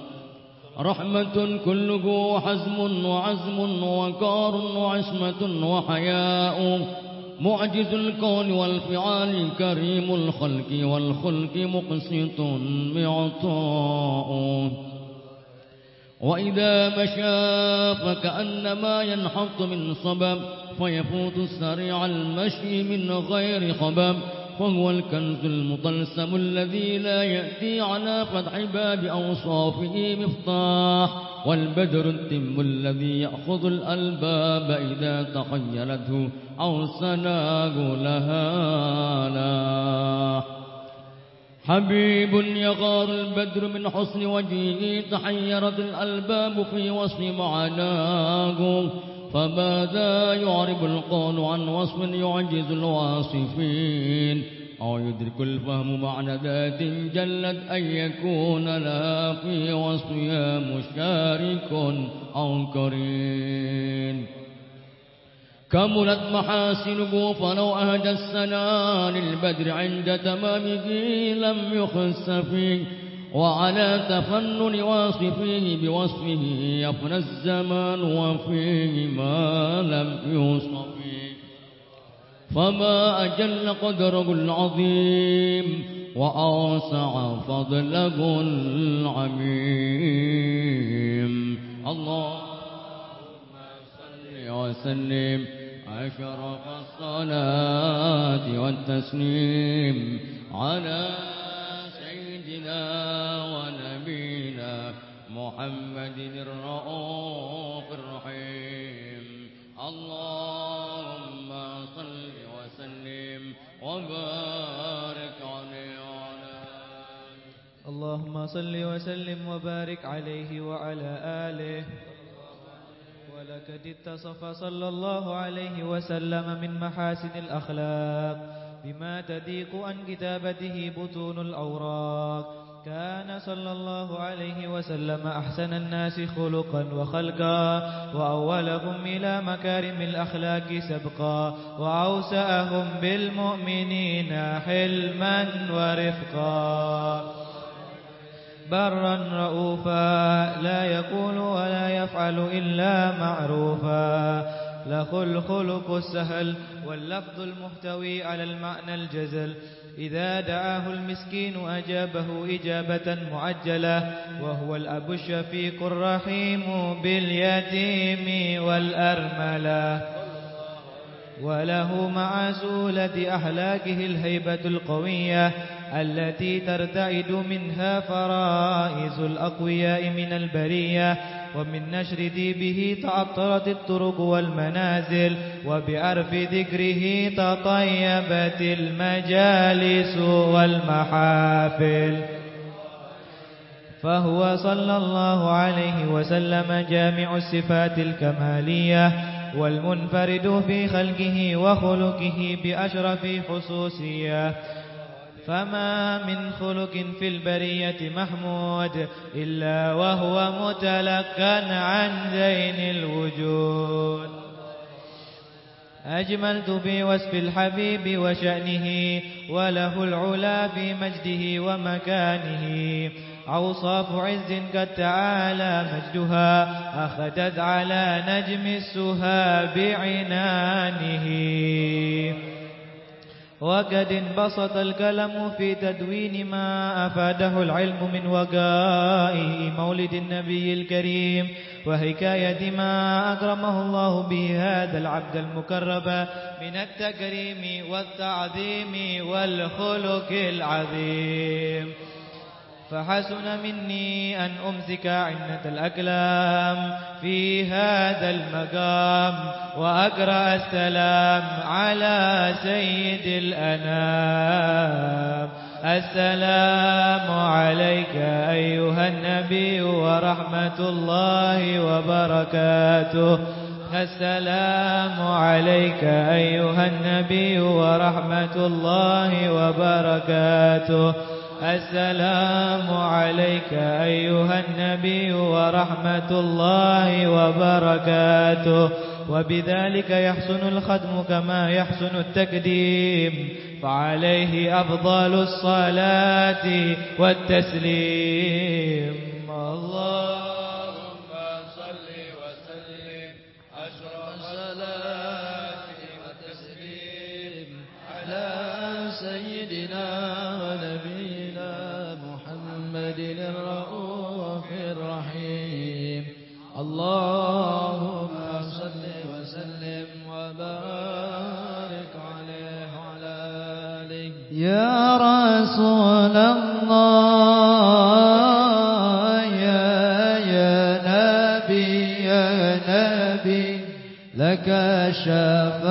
رحمة كله حزم وعزم وكار وعصمة وحياء. معجز الكون والفعال كريم الخلق والخلق مقسط معطاء وإذا مشى فكأنما ينحط من صبب فيفوت السريع المشي من غير خبب فهو الكنز المطلسم الذي لا يأتي على فتح باب أوصافه مفتاح والبدر التم الذي يأخذ الألباب إذا تخيلته أو سناه لها لاح حبيب يغار البدر من حسن وجهه تحيرت الألباب في وصف معناه. فماذا يعرب القول عن وصف يعجز الواصفين؟ أو يدرك الفهم معنى ذات جلت أن يكون لها في وصفها مشارك أو قرين كملت محاسنه فلو أهدى السنا للبدر عند تمامه لم يخس فيه. وعلى تفنن واصفيه بوصفه يفنى الزمان وفيه ما لم يوصف فما أجل قدره العظيم وأوسع فضله العميم. اللهم صل وسلم أشرف الصلاة والتسليم على سيدنا ونبينا محمد الرؤوف الرحيم اللهم صل وسلم وبارك عليه وعلى اللهم صل وسلم وبارك عليه وعلى آله ولقد اتصف صلى الله عليه وسلم من محاسن الأخلاق بما تضيق عن كتابته بطون الأوراق. كان صلى الله عليه وسلم أحسن الناس خلقا وخلقا وأولهم إلى مكارم الأخلاق سبقا وأوسأهم بالمؤمنين حلما ورفقا. برا رؤوفا لا يقول ولا يفعل إلا معروفا. له الخلق السهل واللفظ المحتوي على المعنى الجزل. إذا دعاه المسكين أجابه إجابة معجلة وهو الأب الشفيق الرحيم باليتيم والأرملة. وله مع سولة أحلاكه الهيبة القوية التي ترتعد منها فرائز الأقوياء من البرية ومن نشر ديبه تعطرت الطرق والمنازل وبعرف ذكره تطيبت المجالس والمحافل. فهو صلى الله عليه وسلم جامع الصفات الكمالية والمنفرد في خلقه وخلقه بأشرف خصوصية. فما من خلق في البرية محمود إلا وهو متلقا عن زين الوجود. أجملت بوصف الحبيب وشأنه وله العلا في مجده ومكانه. أوصاف عز قد تعالى مجدها أخذت على نجم السها بعنانه وقد انبسط الكلم في تدوين ما أفاده العلم من وقائه مولد النبي الكريم وحكاية ما أكرمه الله به هذا العبد المكرب من التكريم والتعظيم والخلق العظيم. فحسن مني أن أمسك عنة الأكلام في هذا المقام وأقرأ السلام على سيد الأنام. السلام عليك أيها النبي ورحمة الله وبركاته. السلام عليك أيها النبي ورحمة الله وبركاته. السلام عليك أيها النبي ورحمة الله وبركاته. وبذلك يحسن الختم كما يحسن التقديم. فعليه أفضل الصلاة والتسليم. اللهم اللهم صل وسلم وبارك عليه وعلى يا رسول الله يا يا نبي يا نبي لك الشفاعة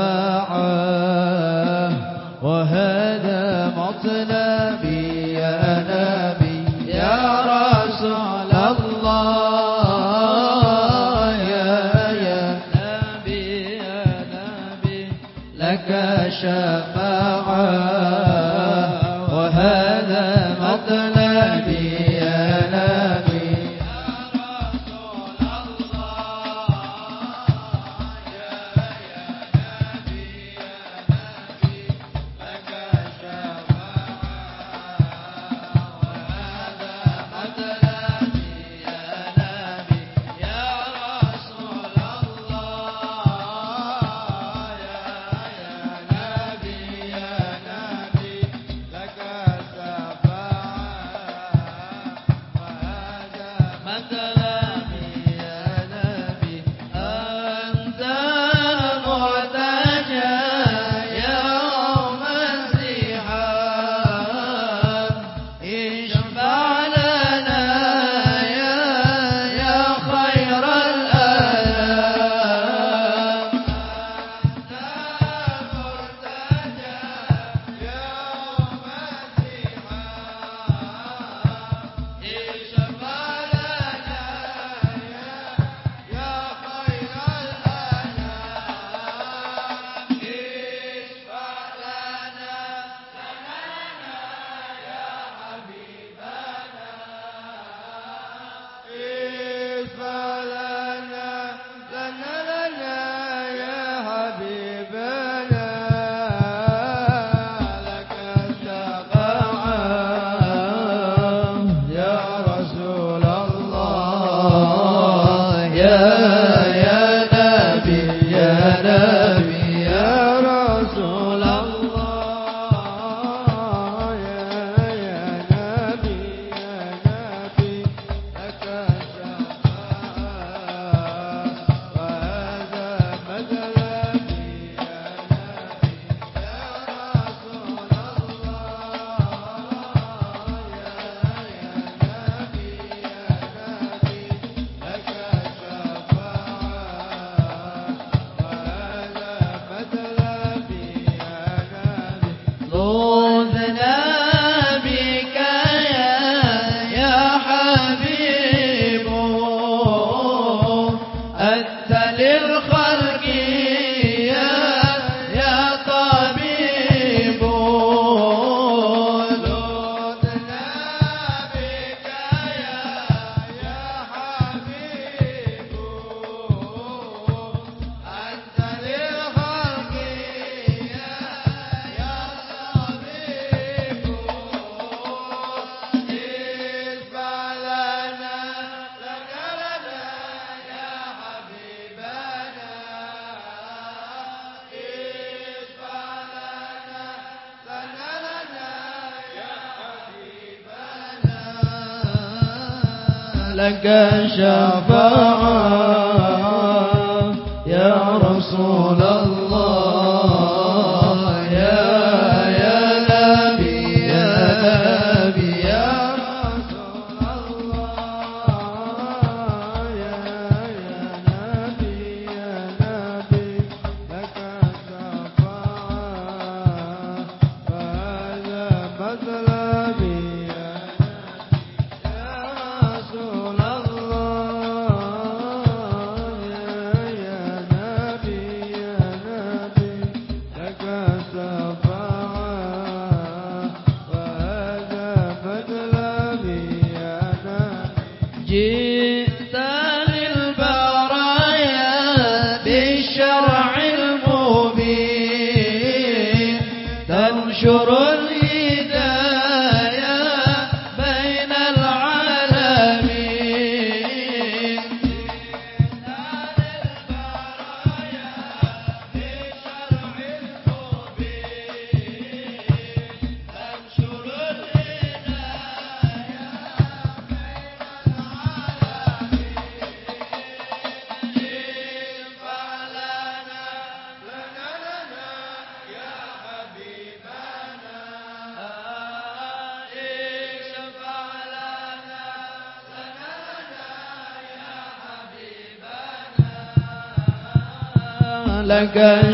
لك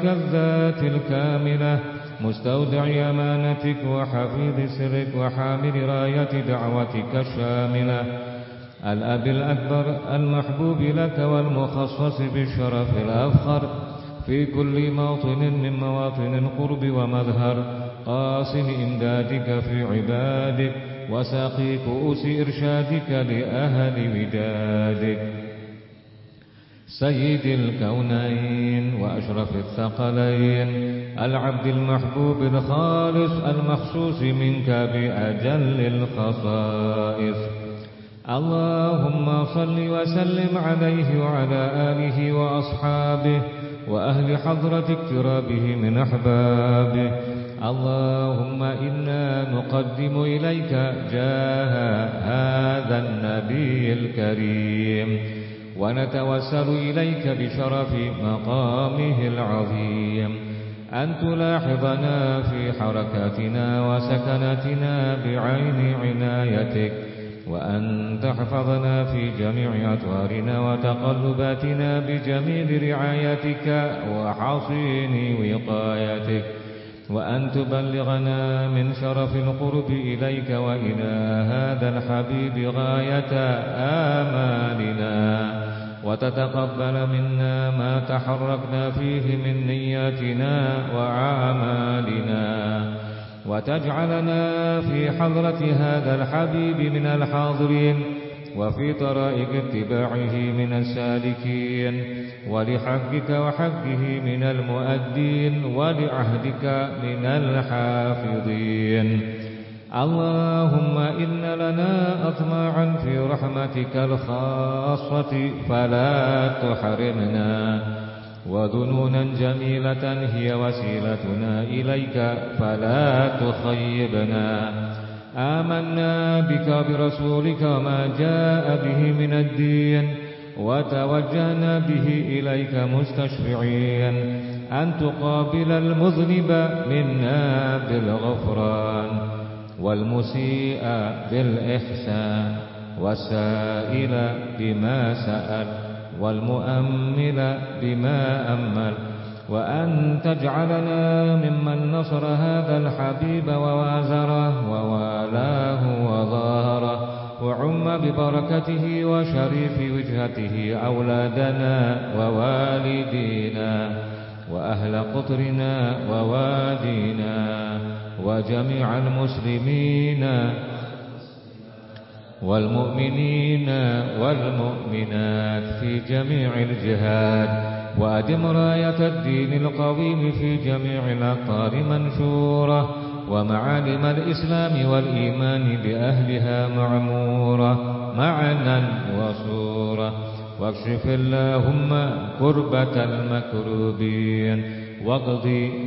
تلك الذات الكاملة مستودع أمانتك وحفيظ سرك وحامل راية دعوتك الشاملة. الأب الأكبر المحبوب لك والمخصص بالشرف الأفخر. في كل موطن من مواطن القرب ومظهر قاصم إمدادك في عبادك وساقي كؤوس إرشادك لأهل ودادك. سيد الكونين وأشرف الثقلين العبد المحبوب الخالص المخصوص منك بأجل الخصائص. اللهم صل وسلم عليه وعلى آله وأصحابه وأهل حضرة اقترابه من أحبابه. اللهم إنا نقدم إليك جاه هذا النبي الكريم. ونتوسل إليك بشرف مقامه العظيم. أن تلاحظنا في حركاتنا وسكناتنا بعين عنايتك وأن تحفظنا في جميع أطوارنا وتقلباتنا بجميل رعايتك وحصين وقايتك وأن تبلغنا من شرف القرب إليك وإلى هذا الحبيب غاية آمالنا. وتتقبل منا ما تحركنا فيه من نياتنا وعمالنا وتجعلنا في حضرة هذا الحبيب من الحاضرين وفي طرائق اتباعه من السالكين ولحقك وحقه من المؤدين ولعهدك من الحافظين. اللهم إن لنا أطماعا في رحمتك الخاصة فلا تحرمنا وذنونا جميلة هي وسيلتنا إليك فلا تخيبنا. آمنا بك برسولك وما جاء به من الدين وتوجهنا به إليك مستشفعين. أن تقابل المذنب منا بالغفران. والمسيء بالإحسان والسائل بما سأل والمؤمل بما أمل. وأن تجعلنا ممن نصر هذا الحبيب ووازره ووالاه وظاهره وعم ببركته وشريف وجهته أولادنا ووالدينا وأهل قطرنا ووادينا. وجميع المسلمين والمؤمنين والمؤمنات في جميع الجهاد وأدم راية الدين القويم في جميع الأقطار منشورة ومعالم الإسلام والإيمان بأهلها معمورة معنا وصورة واكشف اللهم كربة المكروبين واقض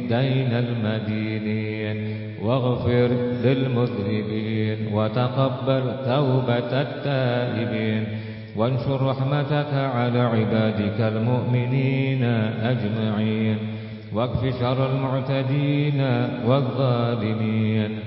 دين المدينين واغفر للمذنبين وتقبل توبة التائبين. وانشر رحمتك على عبادك المؤمنين أجمعين. واكف شر المعتدين والظالمين.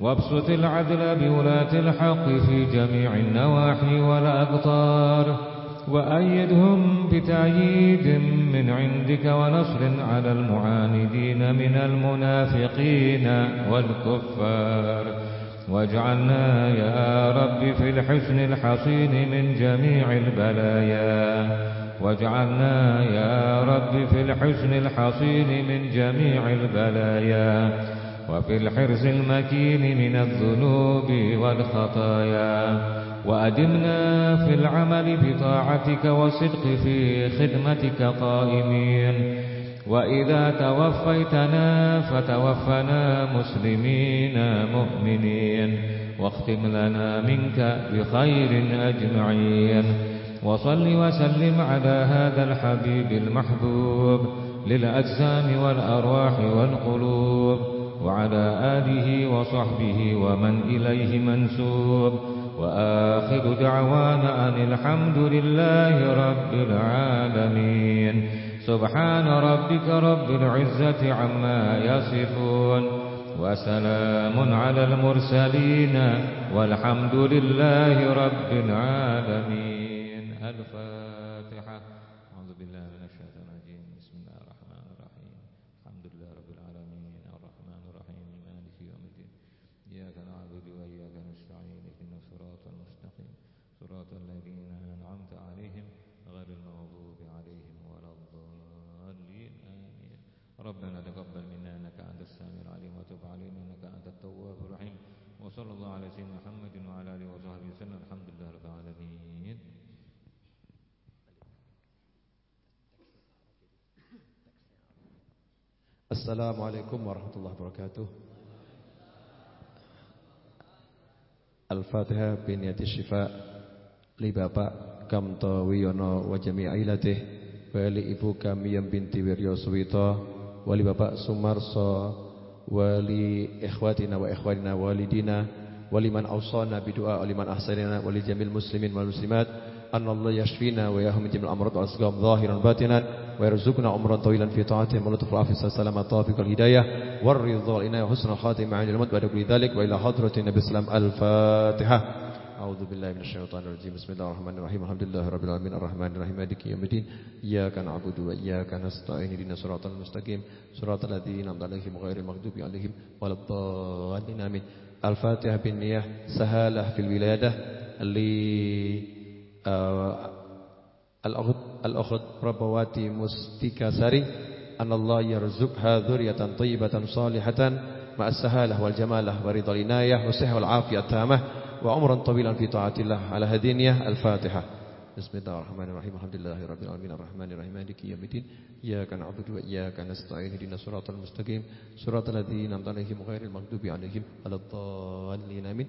وابسط العدل بولاة الحق في جميع النواحي والأقطار وأيدهم بتأييد من عندك ونصر على المعاندين من المنافقين والكفار. واجعلنا يا رب في الحسن الحصين من جميع البلايا. واجعلنا يا رب في الحسن الحصين من جميع البلايا. وفي الحرز المكين من الذنوب والخطايا. وأدمنا في العمل بطاعتك والصدق في خدمتك قائمين. وإذا توفيتنا فتوفنا مسلمين مؤمنين. واختم لنا منك بخير أجمعين. وصل وسلم على هذا الحبيب المحبوب للأجسام والأرواح والقلوب. وعلى آله وصحبه ومن إليه منسوب. وآخر دعوانا أن الحمد لله رب العالمين. سبحان ربك رب العزة عما يصفون. وسلام على المرسلين والحمد لله رب العالمين. Assalamualaikum warahmatullahi wabarakatuh. Al-Fatihah biniyati syifa Li Bapak Kamto Wiyono wa jami'ilatih Wa li ibu kami yang binti Wiryo Suwito Wa li Bapak Sumarso Wa li ikhwatina wa ikhwanina walidina Wa liman awsana bidu'a Wa liman ahsanina Wa li jamil muslimin wal muslimat Anna Allah yashfina wa yahum jamil amrat wa asgam zahiran batinan ويرزقنا عمرا طويلا في طاعته ولطف العافية والسلامة التوفيق والهداية والرضا. والعناية وحسن الخاتمة عند الموت. بعد كل ذلك وإلى حضرة النبي وسلم الفاتحة. أعوذ بالله من الشيطان الرجيم. بسم الله الرحمن الرحيم. الحمد لله رب العالمين. الرحمن الرحيم. مالك يوم الدين. إياك نعبد وإياك نستعين. اهدنا الصراط المستقيم. صراط الذين أنعمت عليهم غير المغضوب عليهم ولا الضالين. آمين. الفاتحة بالنية. سهالة في الولادة. اللي آه الأخت ربواتي مستيكا ساري أن الله يرزقها ذرية طيبة صالحة مع السهالة والجمالة ورضا لناية والصحة والعافية التامة وعمرا طويلا في طاعة الله. على هدينية الفاتحة. بسم الله الرحمن الرحيم. الحمد لله رب العالمين. الرحمن الرحيم. مالك يوم الدين. إياك نعبد وإياك نستعين. اهدنا الصراط المستقيم. صراط الذين أنعمت عليهم غير المغضوب عليهم ولا الضالين. آمين.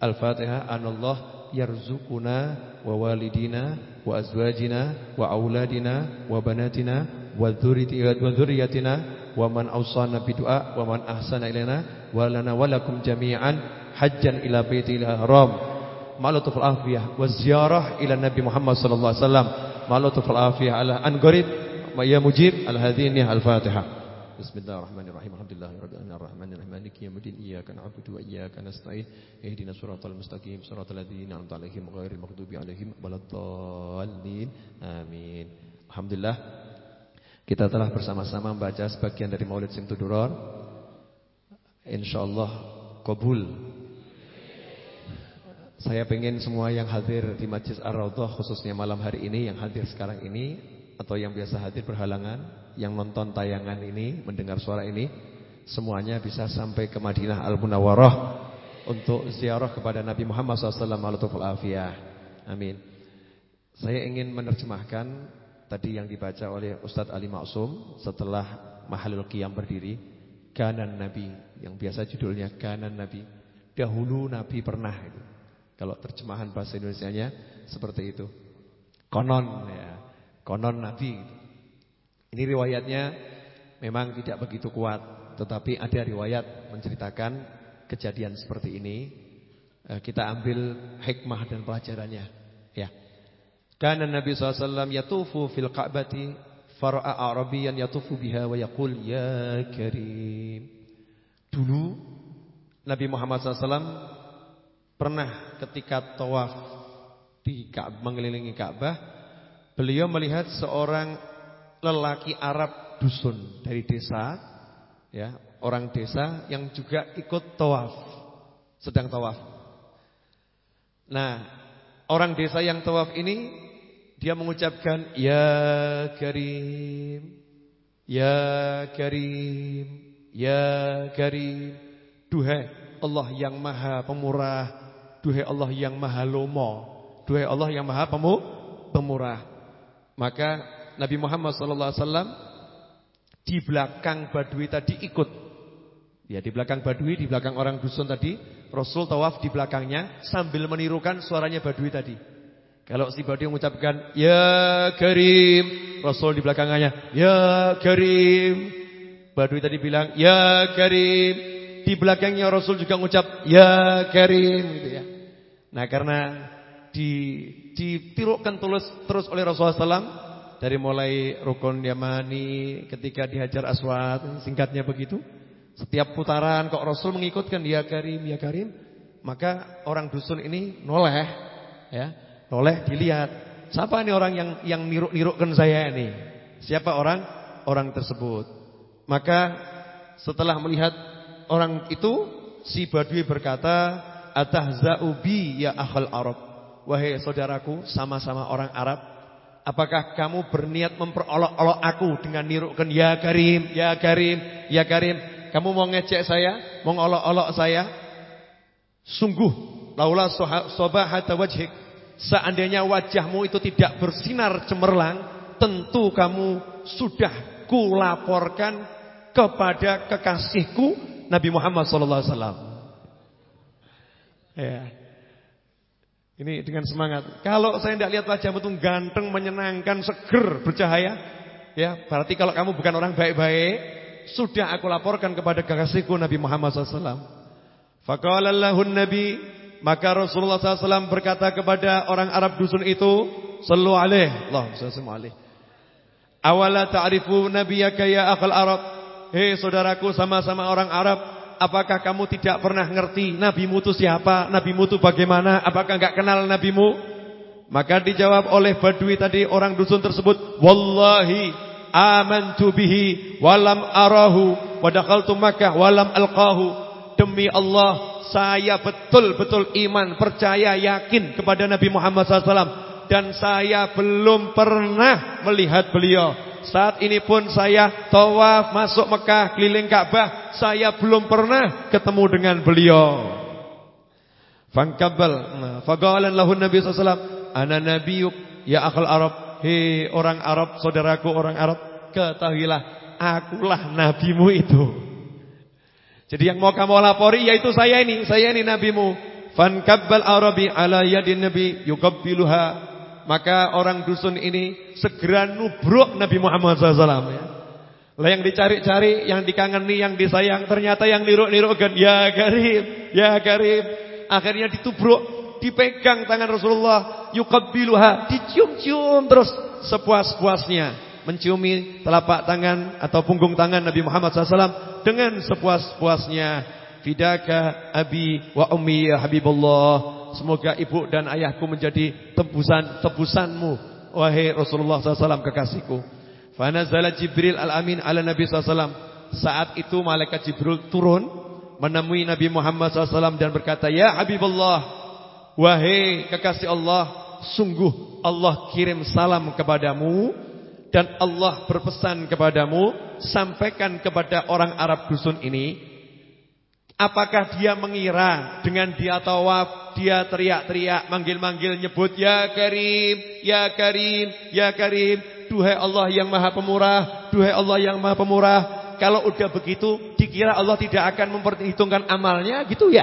Al-Fatihah Anallah yarzuquna wa walidina wa azwajina wa auladina wa banatina wa dzurriyyatina wa man awsana bidu'a wa man ahsana ilaina wa lana wa lakum jami'an hajjan ila baitil haram ma'lutuful afiyah wa ziyarah ila Nabi Muhammad sallallahu alaihi wasallam ma'lutuful afiyah ala an qarib ya mujib al-hadhihi al-Fatihah Bismillahirrahmanirrahim. Alhamdulillahirabbil alamin arrahmanirrahim maliki yaumiddin iyyaka na'budu wa iyyaka nasta'in ihdinas siratal mustaqim siratal ladzina an'amta 'alaihim ghairil maghdubi 'alaihim waladdallin. Amin. Alhamdulillah kita telah bersama-sama membaca sebagian dari Maulid Simtuduror. Insyaallah kabul. Saya pengen semua yang hadir di Masjid Ar-Raudhah khususnya malam hari ini yang hadir sekarang ini atau yang biasa hadir berhalangan yang nonton tayangan ini, mendengar suara ini, semuanya bisa sampai ke Madinah Al-Munawwarah untuk ziarah kepada Nabi Muhammad SAW afiyah. Amin. Saya ingin menerjemahkan tadi yang dibaca oleh Ustadz Ali Maksum setelah Mahalul Qiyam berdiri, kanan Nabi yang biasa judulnya kanan Nabi. Dahulu Nabi pernah. Kalau terjemahan bahasa Indonesianya seperti itu. Konon ya. Konon Nabi gitu. Ini riwayatnya memang tidak begitu kuat, tetapi ada riwayat menceritakan kejadian seperti ini. Eh, kita ambil hikmah dan pelajarannya. Ya. Karena Nabi SAW yatufu fil Ka'bati fara'a Arabiyan yatufu biha wa yaqul ya karim. Dulu Nabi Muhammad SAW pernah ketika tawaf di Ka'bah mengelilingi Ka'bah, beliau melihat seorang lelaki Arab dusun dari desa ya, orang desa yang juga ikut tawaf, sedang tawaf. Nah, orang desa yang tawaf ini dia mengucapkan ya Karim, ya Karim, ya Karim. Duhai Allah yang Maha Pemurah, duhai Allah yang Maha Lomo, duhai Allah yang Maha Pemu Pemurah. Maka Nabi Muhammad SAW di belakang Badui tadi ikut. Ya, di belakang Badui, di belakang orang dusun tadi, Rasul tawaf di belakangnya sambil menirukan suaranya Badui tadi. Kalau si Badui mengucapkan ya Karim, Rasul di belakangnya ya Karim. Badui tadi bilang ya Karim. Di belakangnya Rasul juga mengucap ya Karim gitu ya. Nah, karena di ditirukan terus terus oleh Rasulullah SAW dari mulai rukun Yamani ketika dihajar Aswad, singkatnya begitu. Setiap putaran kok Rasul mengikutkan ya Karim, ya Karim, maka orang dusun ini noleh ya. Noleh dilihat, siapa ini orang yang yang niruk-nirukkan saya ini? Siapa orang? Orang tersebut. Maka setelah melihat orang itu, si Badui berkata, "Atahza'u bi ya akhal Arab." Wahai saudaraku, sama-sama orang Arab, Apakah kamu berniat memperolok-olok aku dengan nirukan ya Karim, ya Karim, ya Karim? Kamu mau ngecek saya, mau ngolok-olok saya? Sungguh, laula sobahata wajhik, seandainya wajahmu itu tidak bersinar cemerlang, tentu kamu sudah kulaporkan kepada kekasihku Nabi Muhammad wasallam. Ya. Ini dengan semangat. Kalau saya tidak lihat wajahmu itu ganteng, menyenangkan, seger, bercahaya, ya berarti kalau kamu bukan orang baik-baik, sudah aku laporkan kepada kekasihku Nabi Muhammad SAW. Fakalallahu Nabi, maka Rasulullah SAW berkata kepada orang Arab dusun itu, Sallu alaih, Allah sallallahu alaih. Awala ta'rifu nabiyaka ya akal Arab. Hei saudaraku sama-sama orang Arab, apakah kamu tidak pernah ngerti nabimu itu siapa? Nabimu itu bagaimana? Apakah enggak kenal nabimu? Maka dijawab oleh Badui tadi orang dusun tersebut, "Wallahi amantu bihi walam arahu wa dakhaltu Makkah walam alqahu." Demi Allah, saya betul-betul iman, percaya, yakin kepada Nabi Muhammad SAW dan saya belum pernah melihat beliau. Saat ini pun saya tawaf masuk Mekah keliling Ka'bah, saya belum pernah ketemu dengan beliau. Fangkabal, nah, faqalan lahu Nabi sallallahu "Ana nabiyuk ya akhal Arab." Hei orang Arab, saudaraku orang Arab, ketahuilah akulah nabimu itu. Jadi yang mau kamu lapori yaitu saya ini, saya ini nabimu. Fankabbal Arabi ala yadin Nabi yukabbiluha maka orang dusun ini segera nubruk Nabi Muhammad SAW ya. Lah yang dicari-cari, yang dikangeni, yang disayang Ternyata yang niruk-nirukkan Ya Karim, Ya Karim Akhirnya ditubruk, dipegang tangan Rasulullah Yukabbiluha, dicium-cium terus Sepuas-puasnya Menciumi telapak tangan atau punggung tangan Nabi Muhammad SAW Dengan sepuas-puasnya Fidaka abi wa ummi ya Habibullah Semoga ibu dan ayahku menjadi tebusan tebusanmu wahai Rasulullah SAW kekasihku. Fanazala Jibril al-Amin ala Nabi SAW. Saat itu malaikat Jibril turun menemui Nabi Muhammad SAW dan berkata, "Ya Habibullah, wahai kekasih Allah, sungguh Allah kirim salam kepadamu dan Allah berpesan kepadamu, sampaikan kepada orang Arab dusun ini Apakah dia mengira dengan dia tawaf, dia teriak-teriak, manggil-manggil, nyebut Ya Karim, Ya Karim, Ya Karim. Duhai Allah yang maha pemurah, Duhai Allah yang maha pemurah. Kalau udah begitu, dikira Allah tidak akan memperhitungkan amalnya, gitu ya?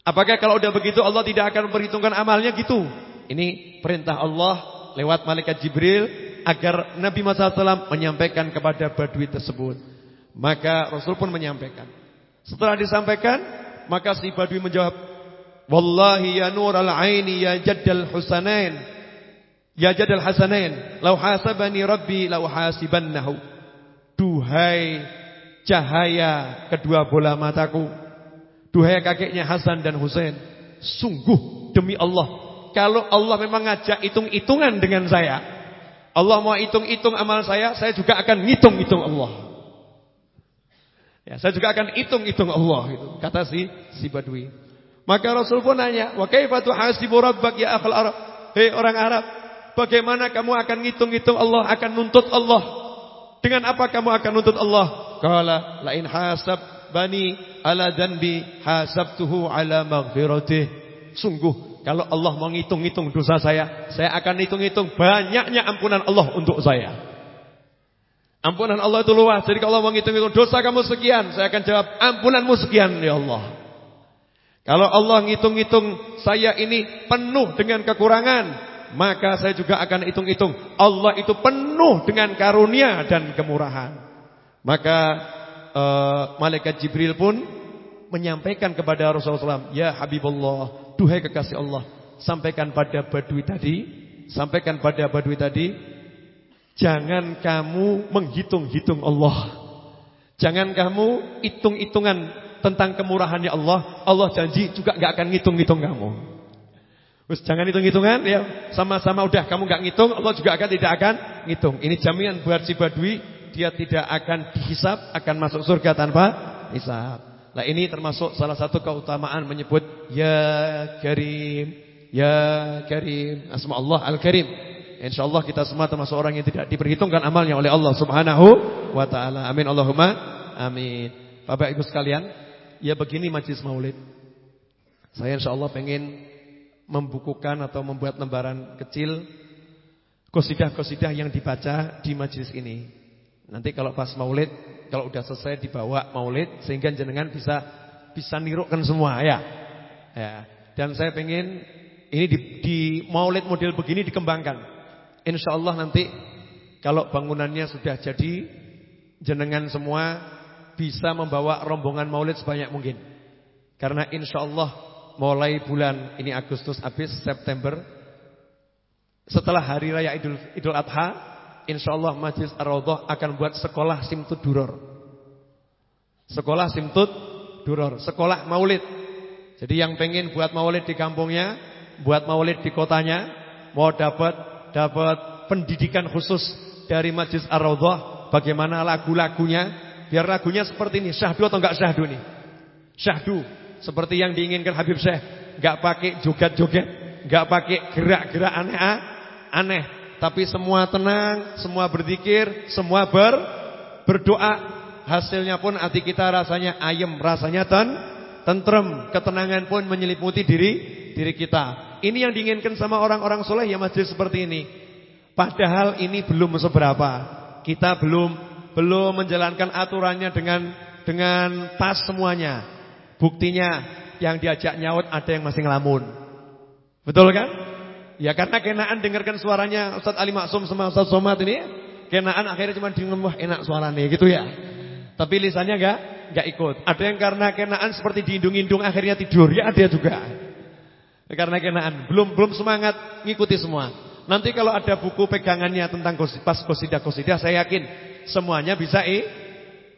Apakah kalau udah begitu Allah tidak akan memperhitungkan amalnya, gitu? Ini perintah Allah lewat malaikat Jibril agar Nabi Muhammad SAW menyampaikan kepada badui tersebut. Maka Rasul pun menyampaikan. Setelah disampaikan, maka si Badui menjawab, "Wallahi ya nur al-aini ya jaddal husanain, ya jaddal hasanain, lau hasabani rabbi lau hasibannahu." Duhai cahaya kedua bola mataku, duhai kakeknya Hasan dan Husain, sungguh demi Allah, kalau Allah memang ngajak hitung-hitungan dengan saya, Allah mau hitung-hitung amal saya, saya juga akan ngitung-hitung Allah. Ya, saya juga akan hitung-hitung Allah itu, kata si si Badui. Maka Rasul pun nanya, "Wa kaifa tuhasibu rabbak ya akhal Arab?" Hei orang Arab, bagaimana kamu akan ngitung-ngitung Allah, akan nuntut Allah? Dengan apa kamu akan nuntut Allah? Qala la in bani ala danbi hasabtuhu ala maghfiratih. Sungguh kalau Allah mau ngitung-ngitung dosa saya, saya akan hitung-hitung banyaknya ampunan Allah untuk saya. Ampunan Allah itu luas. Jadi kalau mau ngitung-ngitung dosa kamu sekian, saya akan jawab ampunanmu sekian ya Allah. Kalau Allah ngitung-ngitung saya ini penuh dengan kekurangan, maka saya juga akan hitung-hitung Allah itu penuh dengan karunia dan kemurahan. Maka uh, malaikat Jibril pun menyampaikan kepada Rasulullah SAW, "Ya Habibullah, duhai kekasih Allah, sampaikan pada badui tadi, sampaikan pada badui tadi Jangan kamu menghitung-hitung Allah. Jangan kamu hitung-hitungan tentang kemurahannya Allah. Allah janji juga nggak akan ngitung-ngitung kamu. Terus jangan hitung-hitungan ya. Sama-sama udah kamu nggak ngitung, Allah juga akan tidak akan ngitung. Ini jaminan buat si badui, dia tidak akan dihisap, akan masuk surga tanpa hisap. Nah ini termasuk salah satu keutamaan menyebut Ya Karim, Ya Karim. Asma Allah Al-Karim. Insyaallah kita semua termasuk orang yang tidak diperhitungkan amalnya oleh Allah Subhanahu wa taala. Amin Allahumma amin. Bapak Ibu sekalian, ya begini majlis Maulid. Saya insyaallah pengen membukukan atau membuat lembaran kecil kosidah-kosidah yang dibaca di majlis ini. Nanti kalau pas Maulid, kalau udah selesai dibawa Maulid sehingga jenengan bisa bisa nirukkan semua ya. Ya. Dan saya pengen ini di, di Maulid model begini dikembangkan. Insya Allah nanti kalau bangunannya sudah jadi, jenengan semua bisa membawa rombongan maulid sebanyak mungkin. Karena insya Allah mulai bulan ini Agustus habis September, setelah hari raya Idul, Idul Adha, insya Allah Majlis Ar-Raudhah akan buat sekolah Simtud Duror. Sekolah Simtud Duror, sekolah maulid. Jadi yang pengen buat maulid di kampungnya, buat maulid di kotanya, mau dapat dapat pendidikan khusus dari Majlis Ar-Raudhah, bagaimana lagu-lagunya, biar lagunya seperti ini, syahdu atau enggak syahdu nih? Syahdu, seperti yang diinginkan Habib Syekh, enggak pakai joget-joget, enggak pakai gerak-gerak aneh aneh, tapi semua tenang, semua berzikir, semua ber berdoa. Hasilnya pun hati kita rasanya ayem, rasanya ten tentrem, ketenangan pun menyelimuti diri diri kita. Ini yang diinginkan sama orang-orang soleh ya masjid seperti ini. Padahal ini belum seberapa. Kita belum belum menjalankan aturannya dengan dengan pas semuanya. Buktinya yang diajak nyaut ada yang masih ngelamun. Betul kan? Ya karena kenaan dengarkan suaranya Ustaz Ali Maksum sama Ustaz Somad ini, kenaan akhirnya cuma dengar wah enak suaranya gitu ya. Tapi lisannya enggak enggak ikut. Ada yang karena kenaan seperti diindung-indung akhirnya tidur, ya ada juga. Karena kenaan, belum belum semangat ngikuti semua. Nanti kalau ada buku pegangannya tentang pas kosidah-kosidah, saya yakin semuanya bisa i,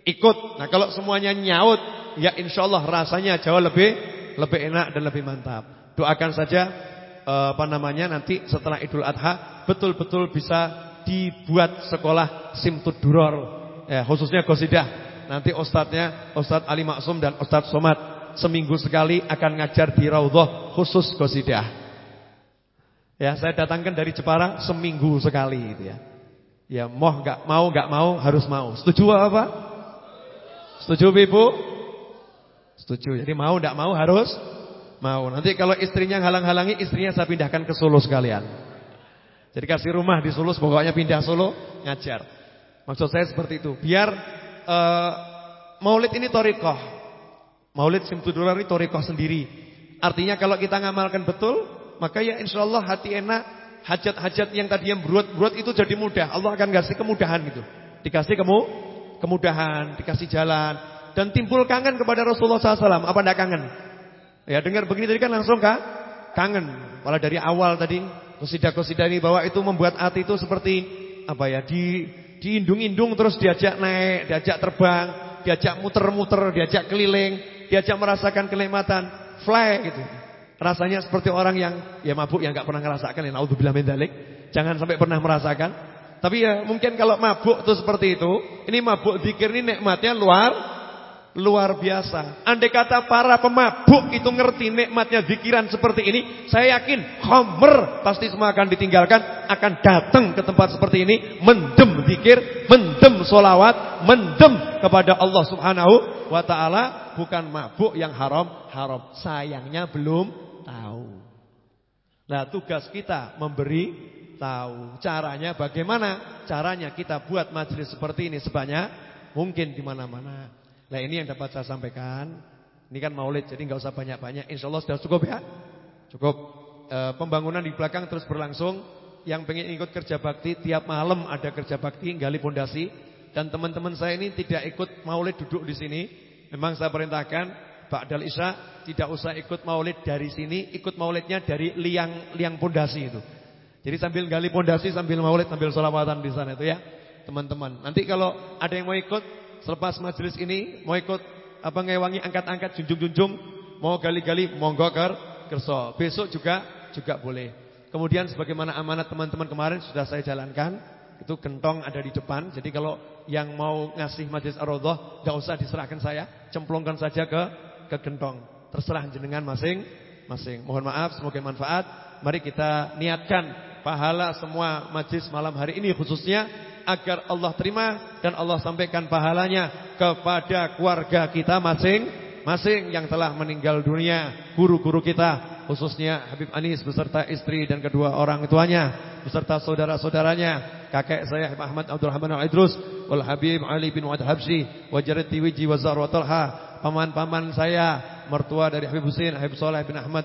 ikut. Nah kalau semuanya nyaut, ya insya Allah rasanya jauh lebih lebih enak dan lebih mantap. Doakan saja eh, apa namanya nanti setelah Idul Adha betul-betul bisa dibuat sekolah Simtud Duror, ya, khususnya kosidah. Nanti ustadznya Ustadz Ali Maksum dan Ustadz Somad seminggu sekali akan ngajar di Raudhah khusus Qasidah. Ya, saya datangkan dari Jepara seminggu sekali itu ya. Ya, mau nggak mau nggak mau harus mau. Setuju apa? Setuju Ibu? Setuju. Jadi mau nggak mau harus mau. Nanti kalau istrinya halang-halangi, istrinya saya pindahkan ke Solo sekalian. Jadi kasih rumah di Solo, pokoknya pindah Solo ngajar. Maksud saya seperti itu. Biar uh, Maulid ini torikoh Maulid Simtudurar ini torikoh sendiri. Artinya kalau kita ngamalkan betul, maka ya insya Allah hati enak, hajat-hajat yang tadi yang beruat-beruat itu jadi mudah. Allah akan kasih kemudahan gitu. Dikasih kemu, kemudahan, dikasih jalan. Dan timbul kangen kepada Rasulullah SAW. Apa enggak kangen? Ya dengar begini tadi kan langsung kah? Kangen. Malah dari awal tadi, kosidah-kosidah ini bahwa itu membuat hati itu seperti apa ya, di diindung-indung terus diajak naik, diajak terbang, diajak muter-muter, diajak keliling diajak merasakan kenikmatan fly gitu. Rasanya seperti orang yang ya mabuk yang nggak pernah merasakan ya naudzubillah min. Jangan sampai pernah merasakan. Tapi ya mungkin kalau mabuk itu seperti itu, ini mabuk zikir ini nikmatnya luar luar biasa. Andai kata para pemabuk itu ngerti nikmatnya zikiran seperti ini, saya yakin homer pasti semua akan ditinggalkan, akan datang ke tempat seperti ini, mendem zikir, mendem solawat, mendem kepada Allah Subhanahu wa taala, bukan mabuk yang haram, haram. Sayangnya belum tahu. Nah, tugas kita memberi tahu. Caranya bagaimana? Caranya kita buat majelis seperti ini sebanyak mungkin di mana-mana. Nah ini yang dapat saya sampaikan. Ini kan maulid jadi nggak usah banyak-banyak. Insya Allah sudah cukup ya. Cukup. E, pembangunan di belakang terus berlangsung. Yang pengen ikut kerja bakti tiap malam ada kerja bakti gali pondasi. Dan teman-teman saya ini tidak ikut maulid duduk di sini. Memang saya perintahkan Dal Isya tidak usah ikut maulid dari sini, ikut maulidnya dari liang liang pondasi itu. Jadi sambil gali pondasi sambil maulid sambil sholawatan di sana itu ya, teman-teman. Nanti kalau ada yang mau ikut Selepas majelis ini mau ikut apa ngewangi angkat-angkat junjung-junjung, mau gali-gali monggo ker kerso. Besok juga juga boleh. Kemudian sebagaimana amanat teman-teman kemarin sudah saya jalankan, itu gentong ada di depan. Jadi kalau yang mau ngasih majelis ar-raudhah enggak usah diserahkan saya, cemplongkan saja ke ke gentong. Terserah jenengan masing-masing. Mohon maaf, semoga manfaat. Mari kita niatkan pahala semua majlis malam hari ini khususnya agar Allah terima dan Allah sampaikan pahalanya kepada keluarga kita masing-masing yang telah meninggal dunia, guru-guru kita khususnya Habib Anis beserta istri dan kedua orang tuanya beserta saudara-saudaranya, kakek saya Habib Ahmad Abdul Rahman Al-Idrus, wal Habib Ali bin Wad Habsyi, wa Jarati Wiji wa Zarwa Talha, paman-paman saya, mertua dari Habib Husin, Habib Saleh bin Ahmad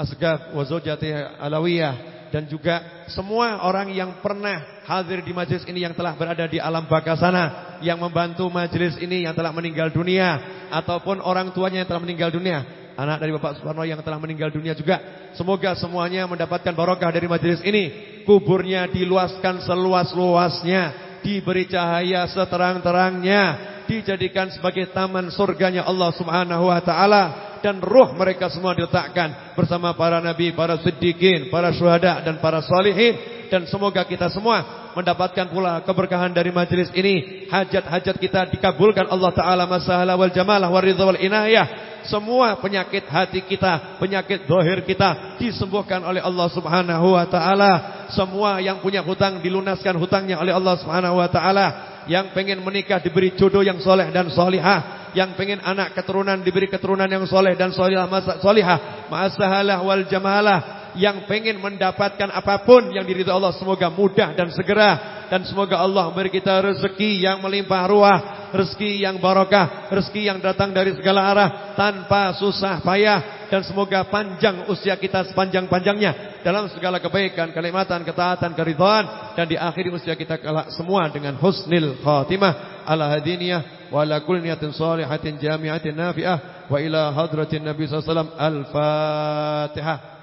Asgaf wa Zawjati Alawiyah dan juga semua orang yang pernah hadir di majlis ini yang telah berada di alam baka sana yang membantu majlis ini yang telah meninggal dunia ataupun orang tuanya yang telah meninggal dunia anak dari Bapak Suparno yang telah meninggal dunia juga. Semoga semuanya mendapatkan barokah dari majlis ini. Kuburnya diluaskan seluas-luasnya. Diberi cahaya seterang-terangnya. Dijadikan sebagai taman surganya Allah Subhanahu wa taala. Dan roh mereka semua diletakkan bersama para nabi, para siddiqin, para syuhada dan para salihin dan semoga kita semua mendapatkan pula keberkahan dari majlis ini. Hajat-hajat kita dikabulkan Allah taala masalah wal jamalah wal ridha wal inayah. Semua penyakit hati kita, penyakit dohir kita disembuhkan oleh Allah Subhanahu wa taala. Semua yang punya hutang dilunaskan hutangnya oleh Allah Subhanahu wa taala. Yang pengen menikah diberi jodoh yang soleh dan solihah yang pengen anak keturunan diberi keturunan yang soleh dan solihah, ma'asahalah wal jamalah, yang pengen mendapatkan apa pun yang diridho Allah semoga mudah dan segera. Dan semoga Allah beri kita rezeki yang melimpah ruah, rezeki yang barokah, rezeki yang datang dari segala arah tanpa susah payah. Dan semoga panjang usia kita sepanjang-panjangnya dalam segala kebaikan, kenikmatan, ketaatan, keridhaan. Dan di akhir usia kita kelak semua dengan husnul khatimah. Ala hadiniyah wa ala kulli niyatin salihatin jami'atin nafi'ah wa ila hadratin nabi sallallahu alaihi wasallam. Al-fatihah.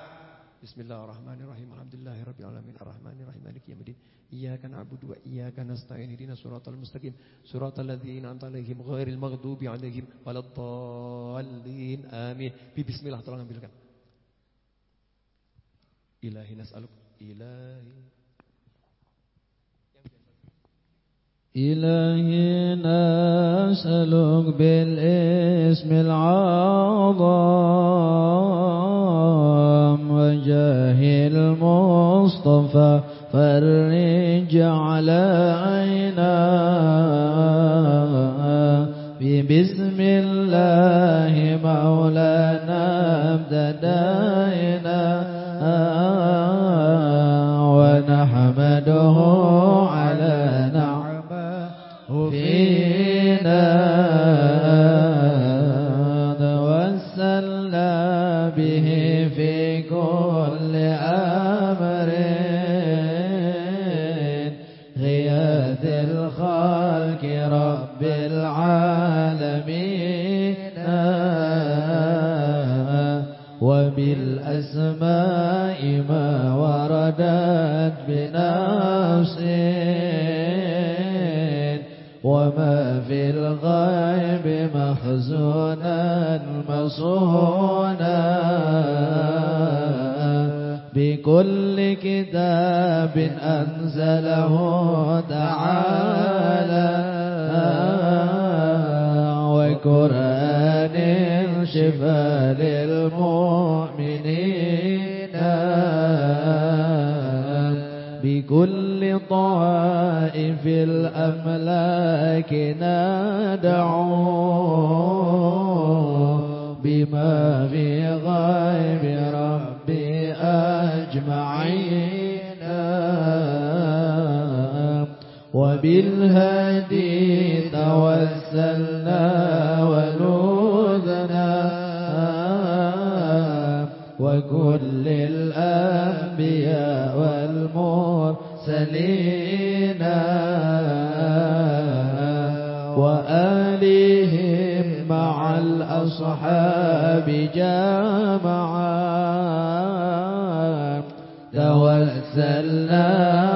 الله الرحمن الرحيم الحمد لله رب العالمين الرحمن الرحيم مالك يوم الدين إياك نعبد وإياك نستعين اهدنا الصراط المستقيم صراط الذين أنعمت عليهم غير المغضوب عليهم ولا الضالين آمين بسم الله tolong ambilkan. إلهي نسألك إلهي إلهي نسألك بالاسم العظام وجاه المصطفى فرج على عينا. بسم الله مولانا ابتدينا ونحمده على فينا توسلنا به في كل أمر. غياث الخلق رب العالمين. وبالأسماء ما وردت بنفسه وما في الغيب مخزونا مصونا بكل كتاب أنزله تعالى. وقرآن شفاء للمؤمنين. بكل طائف الأملاك ندعو بما في غيب ربي أجمعين. وبالهدي توسلنا ونوذنا وكل الأنبياء والمرسلين. وآلهم مع الأصحاب جامعا. توسلنا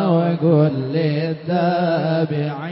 وكل التابعين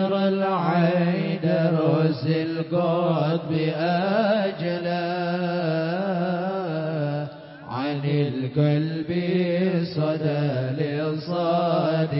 وذكر العين رؤس القطب أجلا عن القلب صدى للصادقين.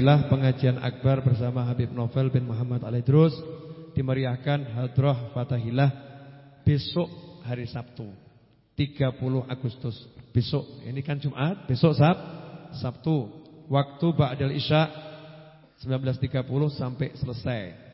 Hadirilah pengajian akbar bersama Habib Novel bin Muhammad Alaidrus dimeriahkan Hadroh Fatahillah besok hari Sabtu 30 Agustus. Besok ini kan Jumat, besok Sab Sabtu waktu Ba'dal Isya 19.30 sampai selesai.